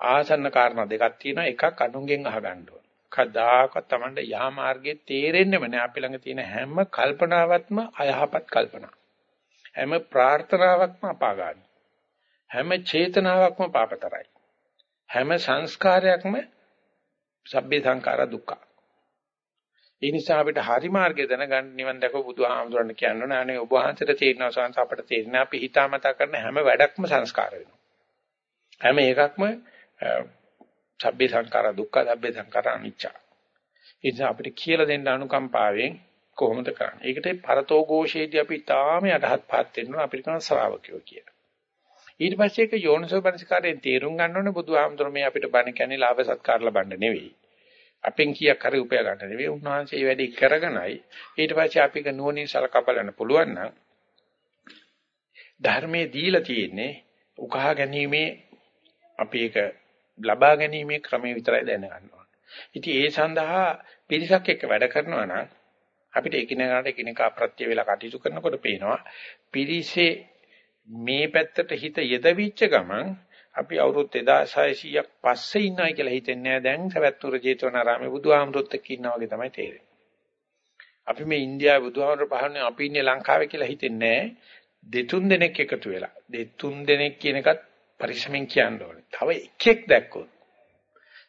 Speaker 1: ආසන්න කාරණා දෙකක් තියෙනවා. එකක් අනුන්ගෙන් අහගන්න ඕන. කදාකත් Tamande යහ මාර්ගයේ තේරෙන්නේම නෑ අපි ළඟ තියෙන හැම කල්පනාවක්ම අයහපත් කල්පනා. හැම ප්‍රාර්ථනාවක්ම අපාගාමී. හැම චේතනාවක්ම පාපතරයි. හැම සංස්කාරයක්ම සබ්බේ සංඛාර දුක්ඛ. ඒ නිසා අපිට හරි මාර්ගය දැනගන්න නිවන් දැකපු බුදුහාමුදුරන් කියනවා නේ ඔබ වහන්සේට තේරෙනවා සංස අපිට තේරෙනවා අපි හිතාමතා කරන හැම වැඩක්ම සංස්කාර වෙනවා. හැම එකක්ම සබ්බේ සංඛාර දුක්ඛ සබ්බේ සංඛාර අනිච්ච. ඒ නිසා අපිට කියලා දෙන්න අනුකම්පාවෙන් කොහොමද කරන්නේ? ඒකට පරතෝ ഘോഷයේදී අපි තාම යටහත් පහත් වෙනවා අපිට කරන ශ්‍රාවකයෝ කියලා. ඊට පස්සේ ඒක යෝනිසෝ පරිස්කාරයෙන් තේරුම් ගන්න ඕනේ බුදුහාමුදුර මේ අපිට බණ කියන්නේ ලාභ සත්කාර ලබන්න නෙවෙයි. අපෙන් කීයක් හරි උපය ගන්න නෙවෙයි. උන්වහන්සේ මේ වැඩේ කරගෙනයි ඊට පස්සේ අපික නුවණින් සලකා බලන්න පුළුවන් නම් ධර්මයේ දීලා තියෙන්නේ උකහා ගැනීමේ අපි ඒක ලබා ගැනීමේ ක්‍රමය විතරයි දැනගන්න ඕනේ. ඉතින් ඒ සඳහා පිරිසක් එක්ක වැඩ කරනවා නම් අපිට එකිනෙකාට එකිනෙකා ප්‍රත්‍ය වේලා කටයුතු කරනකොට පේනවා පිරිසේ මේ පැත්තට හිත යෙදවිච්ච ගමන් අපි අවුරුදු 2600ක් පස්සේ ඉන්නයි කියලා හිතෙන්නේ නැහැ දැන් සවැත්නුර ජේතවනාරාමේ බුදුහාමුදුරුත් එක්ක ඉන්නා වගේ තමයි තේරෙන්නේ. අපි මේ ඉන්දියාවේ බුදුහාමුදුරු පහන්නේ අපි ඉන්නේ ලංකාවේ කියලා හිතෙන්නේ දෙතුන් දෙනෙක් එකතු වෙලා. දෙතුන් දෙනෙක් කියන එකත් පරිස්සමෙන් කියන්න ඕනේ. තව එකෙක් දැක්කොත්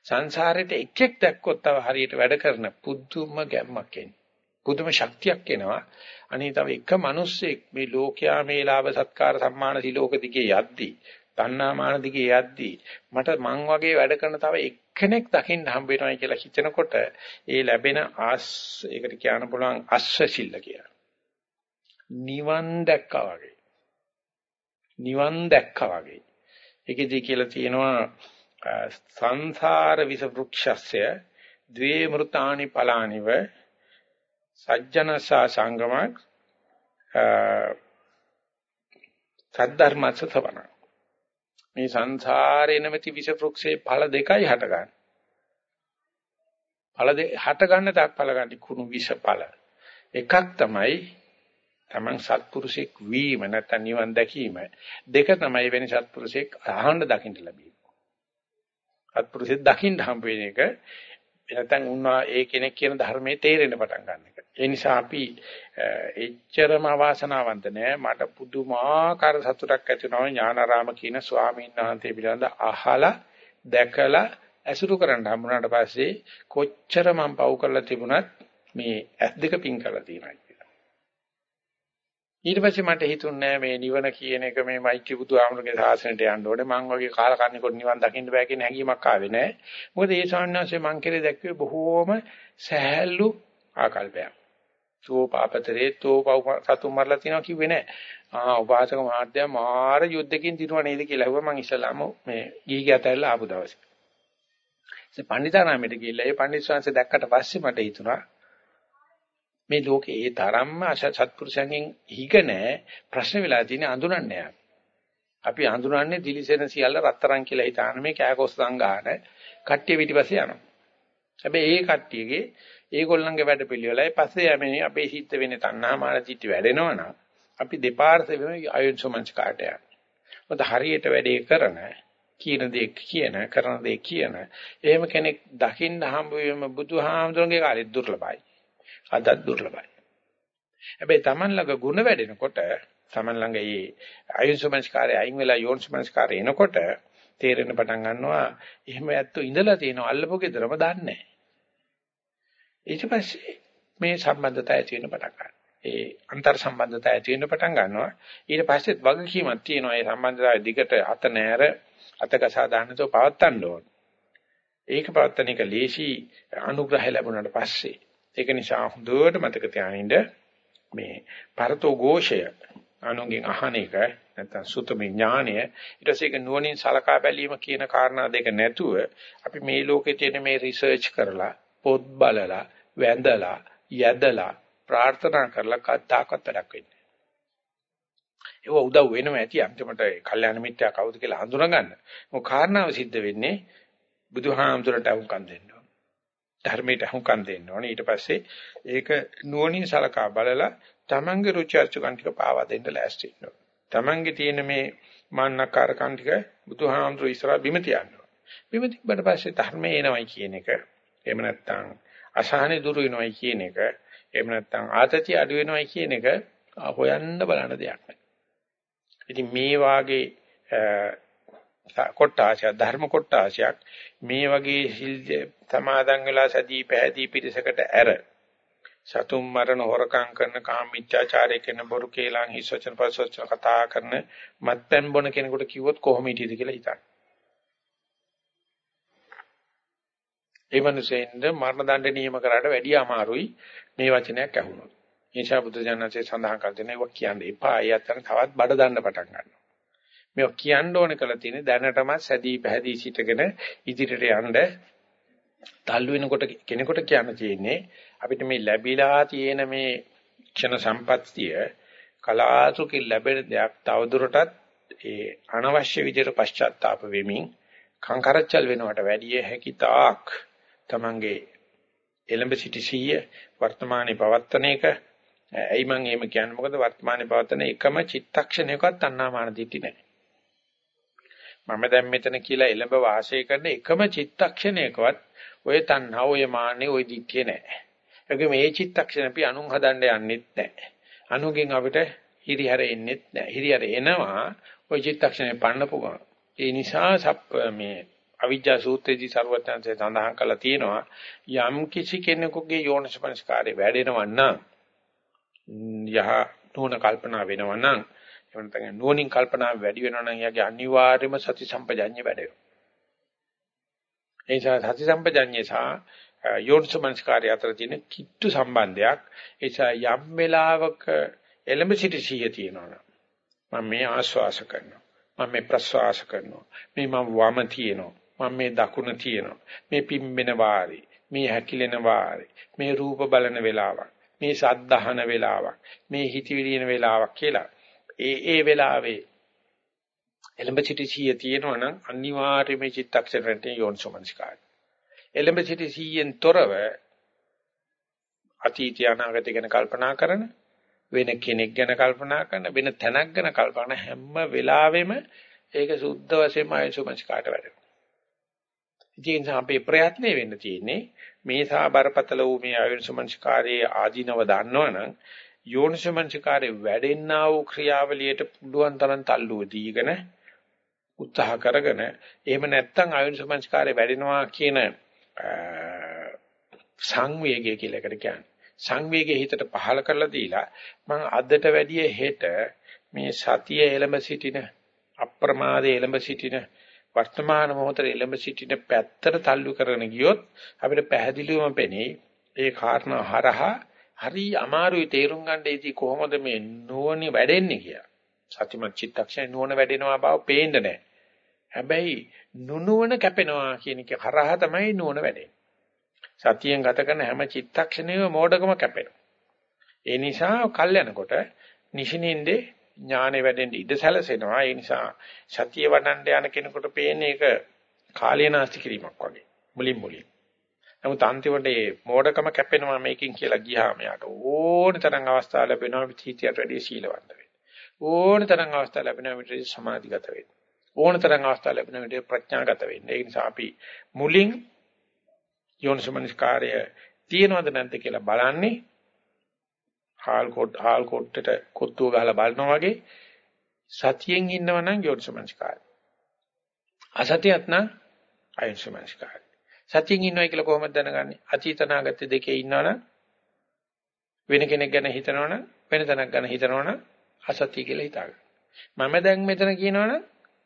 Speaker 1: සංසාරෙට එකෙක් දැක්කොත් තව හරියට වැඩ කරන පුදුම ගැම්මක් එන්නේ. පුදුම ශක්තියක් එනවා. අනේ තව එක මිනිස්සෙක් මේ ලෝකයා මේ ලාභ සත්කාර සම්මාන සිලෝක දිගේ යද්දී තණ්හාමාන දිගේ යද්දී මට මං වගේ වැඩ කරන තව එක්කෙනෙක් දකින්න හම්බ වෙනවයි කියලා හිතනකොට ඒ ලැබෙන ආස් ඒකට කියන්න පුළුවන් අස්සසිල්ල කියලා. නිවන් දැක්කා වගේ. නිවන් දැක්කා වගේ. ඒකෙදි කියලා තියෙනවා සංසාර විස වෘක්ෂස්ය ද්වේ මෘතානි පලානිව සජ්ජනසා සංගමක් සද්ධර්මස්ස සවන මේ සංසාරේ නැමැති විෂ වෘක්ෂේ ඵල දෙකයි හටගන්නේ. ඵල දෙක හට ගන්න තාක් ඵල ගන්න කුණු විෂ ඵල. එකක් තමයි තමන් සත්පුරුෂෙක් වීම නැත්නම් නිවන් දැකීම දෙක තමයි වෙන සත්පුරුෂෙක් අහන්න දකින්න ලැබීම. සත්පුරුෂෙක් දකින්න හම්බ වෙන එක නැත්නම් උන්වා ඒ කෙනෙක් කියන ධර්මයේ තේරෙන්න පටන් ගන්න එක. ඒ නිසා අපි එච්චරම අවාසනාවන්ත නෑ. මට පුදුමාකාර සතුටක් ඇති වෙනවා ඥානාරාම කියන ස්වාමීන් වහන්සේ පිළිබඳ අහලා දැකලා ඇසුරු කරන්න හම්බුනාට පස්සේ කොච්චර මම පව් කරලා තිබුණත් මේ ඇස් දෙක පින් කරලා තියෙනවා ඊට පස්සේ මට හිතුන්නේ මේ නිවන කියන එක මේ මෛත්‍රී බුදුහාමුදුරගේ ශාසනයට යන්න ඕනේ. මං වගේ කාලකන්නිකොට නිවන් දකින්න බෑ කියන හැඟීමක් ආවේ නෑ. මොකද ඒ ශාන්නාංශේ මං කෙරේ දැක්වේ බොහෝම සහැල්ලු ආකල්පයක්. සෝ පාපතරේ තෝ පව් සතුන් මරලා තිනවා කිව්වේ නෑ. ආ උපාසක මහත්තයා මාර යුද්ධකින් දිනුවා නේද කියලා ඇහුවා මං ඉස්සලාම මේ ගිහි ගියතරලා ආපු දවසේ. ඒ පණ්ඩිතාරාමයට ගිහිල්ලා ඒ පණ්ඩිත ශාන්සේ දැක්කට පස්සේ මට හිතුණා මේ ලෝකේ ඒ තරම්ම සත්පුරුෂයන්ගෙන් හිග නැහැ ප්‍රශ්න වෙලා තියෙන්නේ අඳුරන්නේ අපි අඳුරන්නේ දිලිසෙන සියල්ල රත්තරන් කියලා හිතාන මේ කෑකොස් සංගාන කට්ටිය පිටිපස්සේ යනවා. හැබැයි ඒ කට්ටියගේ ඒගොල්ලන්ගේ වැඩ පිළිවෙලයි පස්සේ යන්නේ අපේ හිත වෙන්නේ තණ්හාමාන චිත්ත වැඩෙනවනම් අපි දෙපාර්ශ්වෙම අයොන්සමංච කාට යනවා. මොකද හරියට වැඩේ කරන කියන දේ කියන කරන දේ කියන එහෙම කෙනෙක් දකින්න හම්බ වීම බුදුහාමුදුරන්ගේ කාලෙත් දුර්ලභයි. අදත් දුර්ලභයි. හැබැයි Taman ළඟ ಗುಣ වැඩෙනකොට Taman ළඟ මේ අයුසමංස්කාරය අයින් වෙලා යෝනිසමංස්කාරය එනකොට තේරෙන පටන් ගන්නවා එහෙම ඇත්තෝ ඉඳලා තියෙනවා අල්ලපු ගෙදරම දන්නේ ඊට පස්සේ මේ සම්බන්ධතාවය ඇති වෙන පටන් ගන්නවා. ඒ අන්තර් සම්බන්ධතාවය ඇති වෙන පටන් ගන්නවා. ඊට පස්සෙත් වගකීමක් තියෙනවා. ඒ සම්බන්ධතාවය දිගට අත නෑර අතකසා දාන්නතෝ පවත්තන්න ඕන. ඒක පවත්තන එක ලේසි අනුග්‍රහය ලැබුණාට පස්සේ ඒක නිසා හොඳට මතක තියාගන්න මේ පරතෝ ഘോഷය අනුගෙන් අහන එක නැත්නම් සුතමේ ඥානය ඊට පස්සේ ඒක නුවණින් සලකා බැලීම කියන කාරණා දෙක නැතුව අපි මේ ලෝකේ තියෙන මේ රිසර්ච් කරලා පොත් බලලා වැඳලා යදලා ප්‍රාර්ථනා කරලා කතාකත් වැඩක් වෙන්නේ. ඒක උදව් වෙනවා ඇති අන්තිමට කල්යාණ මිත්‍යා කවුද කියලා හඳුනගන්න. මොක කාරණාව සිද්ධ වෙන්නේ බුදුහාමුදුරට වුකම් දෙන්න. ධර්මයට අහුම්කම් දෙන්න ඕනේ. ඊට පස්සේ ඒක නුවණින් සලකා බලලා තමන්ගේ රුචි අරුචිකම් ටික පාවා දෙන්න ලෑස්ති වෙන්න ඕනේ. තමන්ගේ තියෙන මේ මාන්නකාරකම් ටික බුදුහාමුදුරු ඉස්සරහ බිම තියන්න ඕනේ. බිම තිබ්බට පස්සේ ධර්මයේ එනවයි කියන එක එහෙම නැත්නම් අසහනෙ දුරු වෙනවයි කියන එක එහෙම නැත්නම් ආතතිය අඩු වෙනවයි කියන එක හොයන්න බලන දෙයක් නෑ. ඉතින් මේ වාගේ කොට්ටාශය ධර්ම කොට්ටාශයක් මේ වගේ සිල් සමාදන් වෙලා සදී පැහැදී පිරිසකට ඇර සතුම් මරණ හොරකම් කරන කාමීච්ඡාචාරය කරන බොරු කේලම් හිස් වචන පස් වචන කතා කරන මත්පැන් බොන කෙනෙකුට කිව්වොත් කොහොම හිටියද කියලා හිතන්න. ඒ මිනිසෙන්ද මරණ දඬ නියම කරාට වැඩිය අමාරුයි මේ වචනයක් ඇහුනොත්. ඒෂා බුද්ධ ජනනාසේ සඳහන් කර දෙන ඒවා කියන්නේ එපා. ඒ අතර තවත් බඩ දාන්න පටන් ගන්නවා. මේක කියන්න ඕන කළ තියෙන දැනටම සැදී පැහැදී සිටගෙන ඉදිරියට යන්න. තල්ලු වෙනකොට කෙනෙකුට කියන්න තියෙන්නේ අපිට මේ ලැබිලා තියෙන මේ ක්ෂණ සම්පත්තිය කලාතුරකින් ලැබෙන දෙයක් තවදුරටත් ඒ අනවශ්‍ය විදිහට පශ්චාත්තාප වෙමින් කංකරච්චල් වෙනවට වැඩිය හැකි තාක් තමන්ගේ එලඹ සිටි සීය වර්තමානයේ පවත්තන එක. ඇයි මම එහෙම කියන්නේ? මොකද වර්තමානයේ පවත්තන එකම චිත්තක්ෂණයකවත් අන්නාමාන දිටි නැහැ. මම දැන් මෙතන කියලා එළඹ වාසය කරන එකම චිත්තක්ෂණයකවත් ඔය තණ්හා ඔය මාන්නේ ඔය දික්කේ නැහැ. ඒකම මේ චිත්තක්ෂණ අපි අනුන් හදන්න යන්නෙත් නැහැ. අනුගෙන් අපිට හිරිහැර එන්නෙත් නැහැ. හිරිහැර එනවා ඔය චිත්තක්ෂණය පන්නපුවා. ඒ නිසා මේ අවිජ්ජා සූත්‍රයේදී ਸਰවඥාන්සේ සඳහන් කළා තියෙනවා යම් කිසි කෙනෙකුගේ යෝනිසපනස්කාරය වැඩෙනවා නම් යහ නුවණ කල්පනා වෙනවා නම් එහෙම නැත්නම් නුවණින් කල්පනා වැඩි වෙනවා නම් එයාගේ අනිවාර්යම සති සම්පජඤ්ඤය වැඩි වෙනවා. ඒ නිසා සති සම්පජඤ්ඤය සහ යෝනිසමනස්කාරය අතර තියෙන කිට්ටු සම්බන්ධයක්. ඒ නිසා යම් වෙලාවක එලඹ සිටි සිහිය තියෙනවා මම මේ ආශ්වාස කරනවා. මම මේ ප්‍රශ්වාස කරනවා. මේ මම වම තියෙනවා. මම මේ දකුණ තියෙනවා. මේ පිම්බෙන වාරි. මේ හැකිලෙන වාරි. මේ රූප බලන වෙලාවක්. මේ සද්ධාහන වෙලාවක්. මේ හිතවිලින වෙලාවක් කියලා ඒ ඒ වෙලාවේ එලඹ සිටි සිහිය තියෙනවා නම් අනිවාර්යයෙන්ම චිත්තක්ෂණයට යෝනිසෝමනස්කාරය. එලඹ සිටි සිහියෙන් තොරව අතීතය අනාගතය ගැන කල්පනා කරන වෙන කෙනෙක් ගැන කල්පනා කරන වෙන තැනක් ගැන කල්පනා හැම වෙලාවෙම ඒක සුද්ධ වශයෙන්ම අයෝනිසෝමනස්කාරයට වැඩෙනවා. ඉතින් අපේ ප්‍රයත්නේ වෙන්න තියෙන්නේ මේ සා බරපතල වූ මේ අයෝනිසෝමනස්කාරයේ ආධිනව දන්නවනම් යෝනිසමංචකාරේ වැඩෙන්නා වූ ක්‍රියාවලියට පුළුවන් තරම් තල්ලුව දීගෙන උත්සාහ කරගෙන එහෙම නැත්නම් අයෝනිසමංචකාරේ වැඩෙනවා කියන සංවේගය කියලා එකට කියන්නේ. සංවේගයේ හිතට පහල කරලා දීලා මම අදට වැඩිය හෙට මේ සතිය එළඹ සිටින අප්‍රමාදයේ එළඹ සිටින වර්තමාන මොහොතේ එළඹ සිටින පැත්තට තල්ලු කරගෙන ගියොත් අපිට පැහැදිලිවම පෙනේ ඒ කාරණා හරහා හරි අමාරුයි තේරුම් ගන්න ඉති කොහොමද මේ නුවණ වැඩෙන්නේ කියලා. සතිමත් චිත්තක්ෂණ නුවණ වැඩෙනවා බව පේන්නේ නැහැ. හැබැයි නුනුවණ කැපෙනවා කියන එක හරහා තමයි නුවණ වැඩෙන්නේ. සතියෙන් ගත කරන හැම චිත්තක්ෂණයම මෝඩකම කැපෙනවා. ඒ නිසා කල් යනකොට නිෂිනින්දේ ඥානෙ වැඩෙන්න ඉඩ සැලසෙනවා. ඒ නිසා සතිය වඩන්න යන කෙනෙකුට පේන්නේ ඒක කාලීනාස්ති කිරීමක් වගේ. මුලින් මුලින්. නමුත් අන්තිමට මේ මෝඩකම කැපෙනවා මේකෙන් කියලා ගියාම යාට ඕන තරම් අවස්ථා ලැබෙනවා විචීතියට වැඩි සීලවන්ත වෙන්න. ඕන තරම් අවස්ථා ලැබෙනවා විතර සමාධිගත වෙන්න. ඕන තරම් අවස්ථා ලැබෙනවා විතර ප්‍රඥාගත වෙන්න. ඒ නිසා අපි මුලින් යෝනිසමනස්කාරය තියෙනවද නැද්ද කියලා බලන්නේ හාල් කොට හාල් කොට්ටට කොත්තුව ගහලා බලනවා වගේ සතියෙන් ඉන්නවනම් යෝනිසමනස්කාරය. අසතියත් නම් අයෝනිසමනස්කාරය. සතියින් ඉන්නවයි කියලා කොහොමද දැනගන්නේ? අතීත නාගත දෙකේ ඉන්නවනම් වෙන කෙනෙක් ගැන හිතනවනම් වෙන තැනක් ගැන හිතනවනම් අසතිය කියලා හිතාගන්න. මම දැන් මෙතන කියනවනම්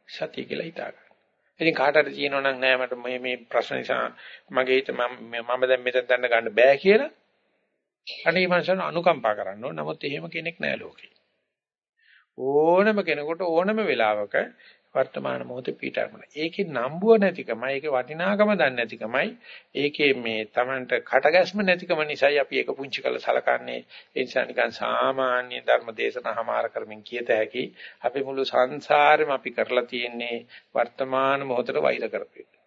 Speaker 1: සතිය කියලා හිතාගන්න. ඉතින් කාට හරි කියනවනම් නෑ මට මේ මේ ප්‍රශ්න නිසා මගේ හිත මම මම දැන් මෙතන දැන ගන්න බෑ කියලා අනේ මනසන අනුකම්පා කරන්න ඕන. නමුත් එහෙම කෙනෙක් නෑ ලෝකේ. ඕනම කෙනෙකුට ඕනම වෙලාවක වර්තමාන මොහොතේ පීඩාරමන. ඒකේ නම්බුව නැතිකමයි, ඒකේ වටිනාකම දන්නේ නැතිකමයි, ඒකේ මේ Tamanට කටගැස්ම නැතිකම නිසායි අපි ඒක පුංචි කරලා සලකන්නේ. ඒ නිසා නිකන් සාමාන්‍ය ධර්ම දේශනාමාර කරමින් කියත හැකි අපි මුළු සංසාරෙම අපි කරලා තියෙන්නේ වර්තමාන මොහොතට වෛර කරපේ.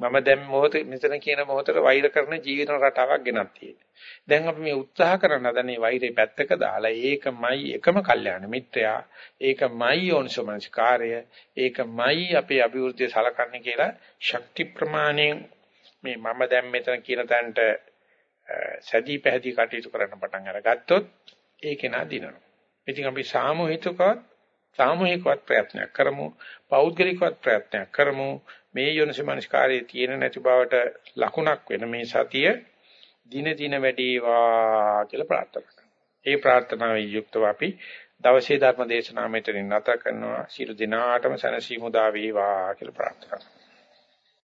Speaker 1: මම දැන් මොහොත මෙතන කියන මොහොතට වෛර කරන ජීවන රටාවක් ගෙනත් තියෙනවා. දැන් අපි මේ උත්සාහ කරන දන්නේ වෛරේ පැත්තක දාලා ඒකමයි එකම කල්යාණ මිත්‍රයා, ඒකමයි යෝනිසෝමනස්කාරය, ඒකමයි අපේ අභිවෘද්ධිය සලකන්නේ කියලා ශක්ති ප්‍රමාණයෙන් මේ මම දැන් මෙතන කියන තැනට සැදී පැහැදී කටයුතු කරන්න පටන් අරගත්තොත් ඒක නා දිනනවා. ඉතින් අපි සාමූහිකව සාමූහිකවත් ප්‍රයත්නයක් කරමු. පෞද්ගලිකවත් ප්‍රයත්නයක් කරමු. මේ යොනසමනස්කාරයේ තියෙන නැති බවට ලකුණක් වෙන මේ සතිය දින දින වැඩිවා කියලා ප්‍රාර්ථනා කරනවා. ඒ ප්‍රාර්ථනාවේ යුක්තව අපි දවසේ ධර්ම දේශනාව මෙතනින් නැත කරනවා. සියලු දිනාටම සනසීමු දා වේවා කියලා ප්‍රාර්ථනා කරනවා.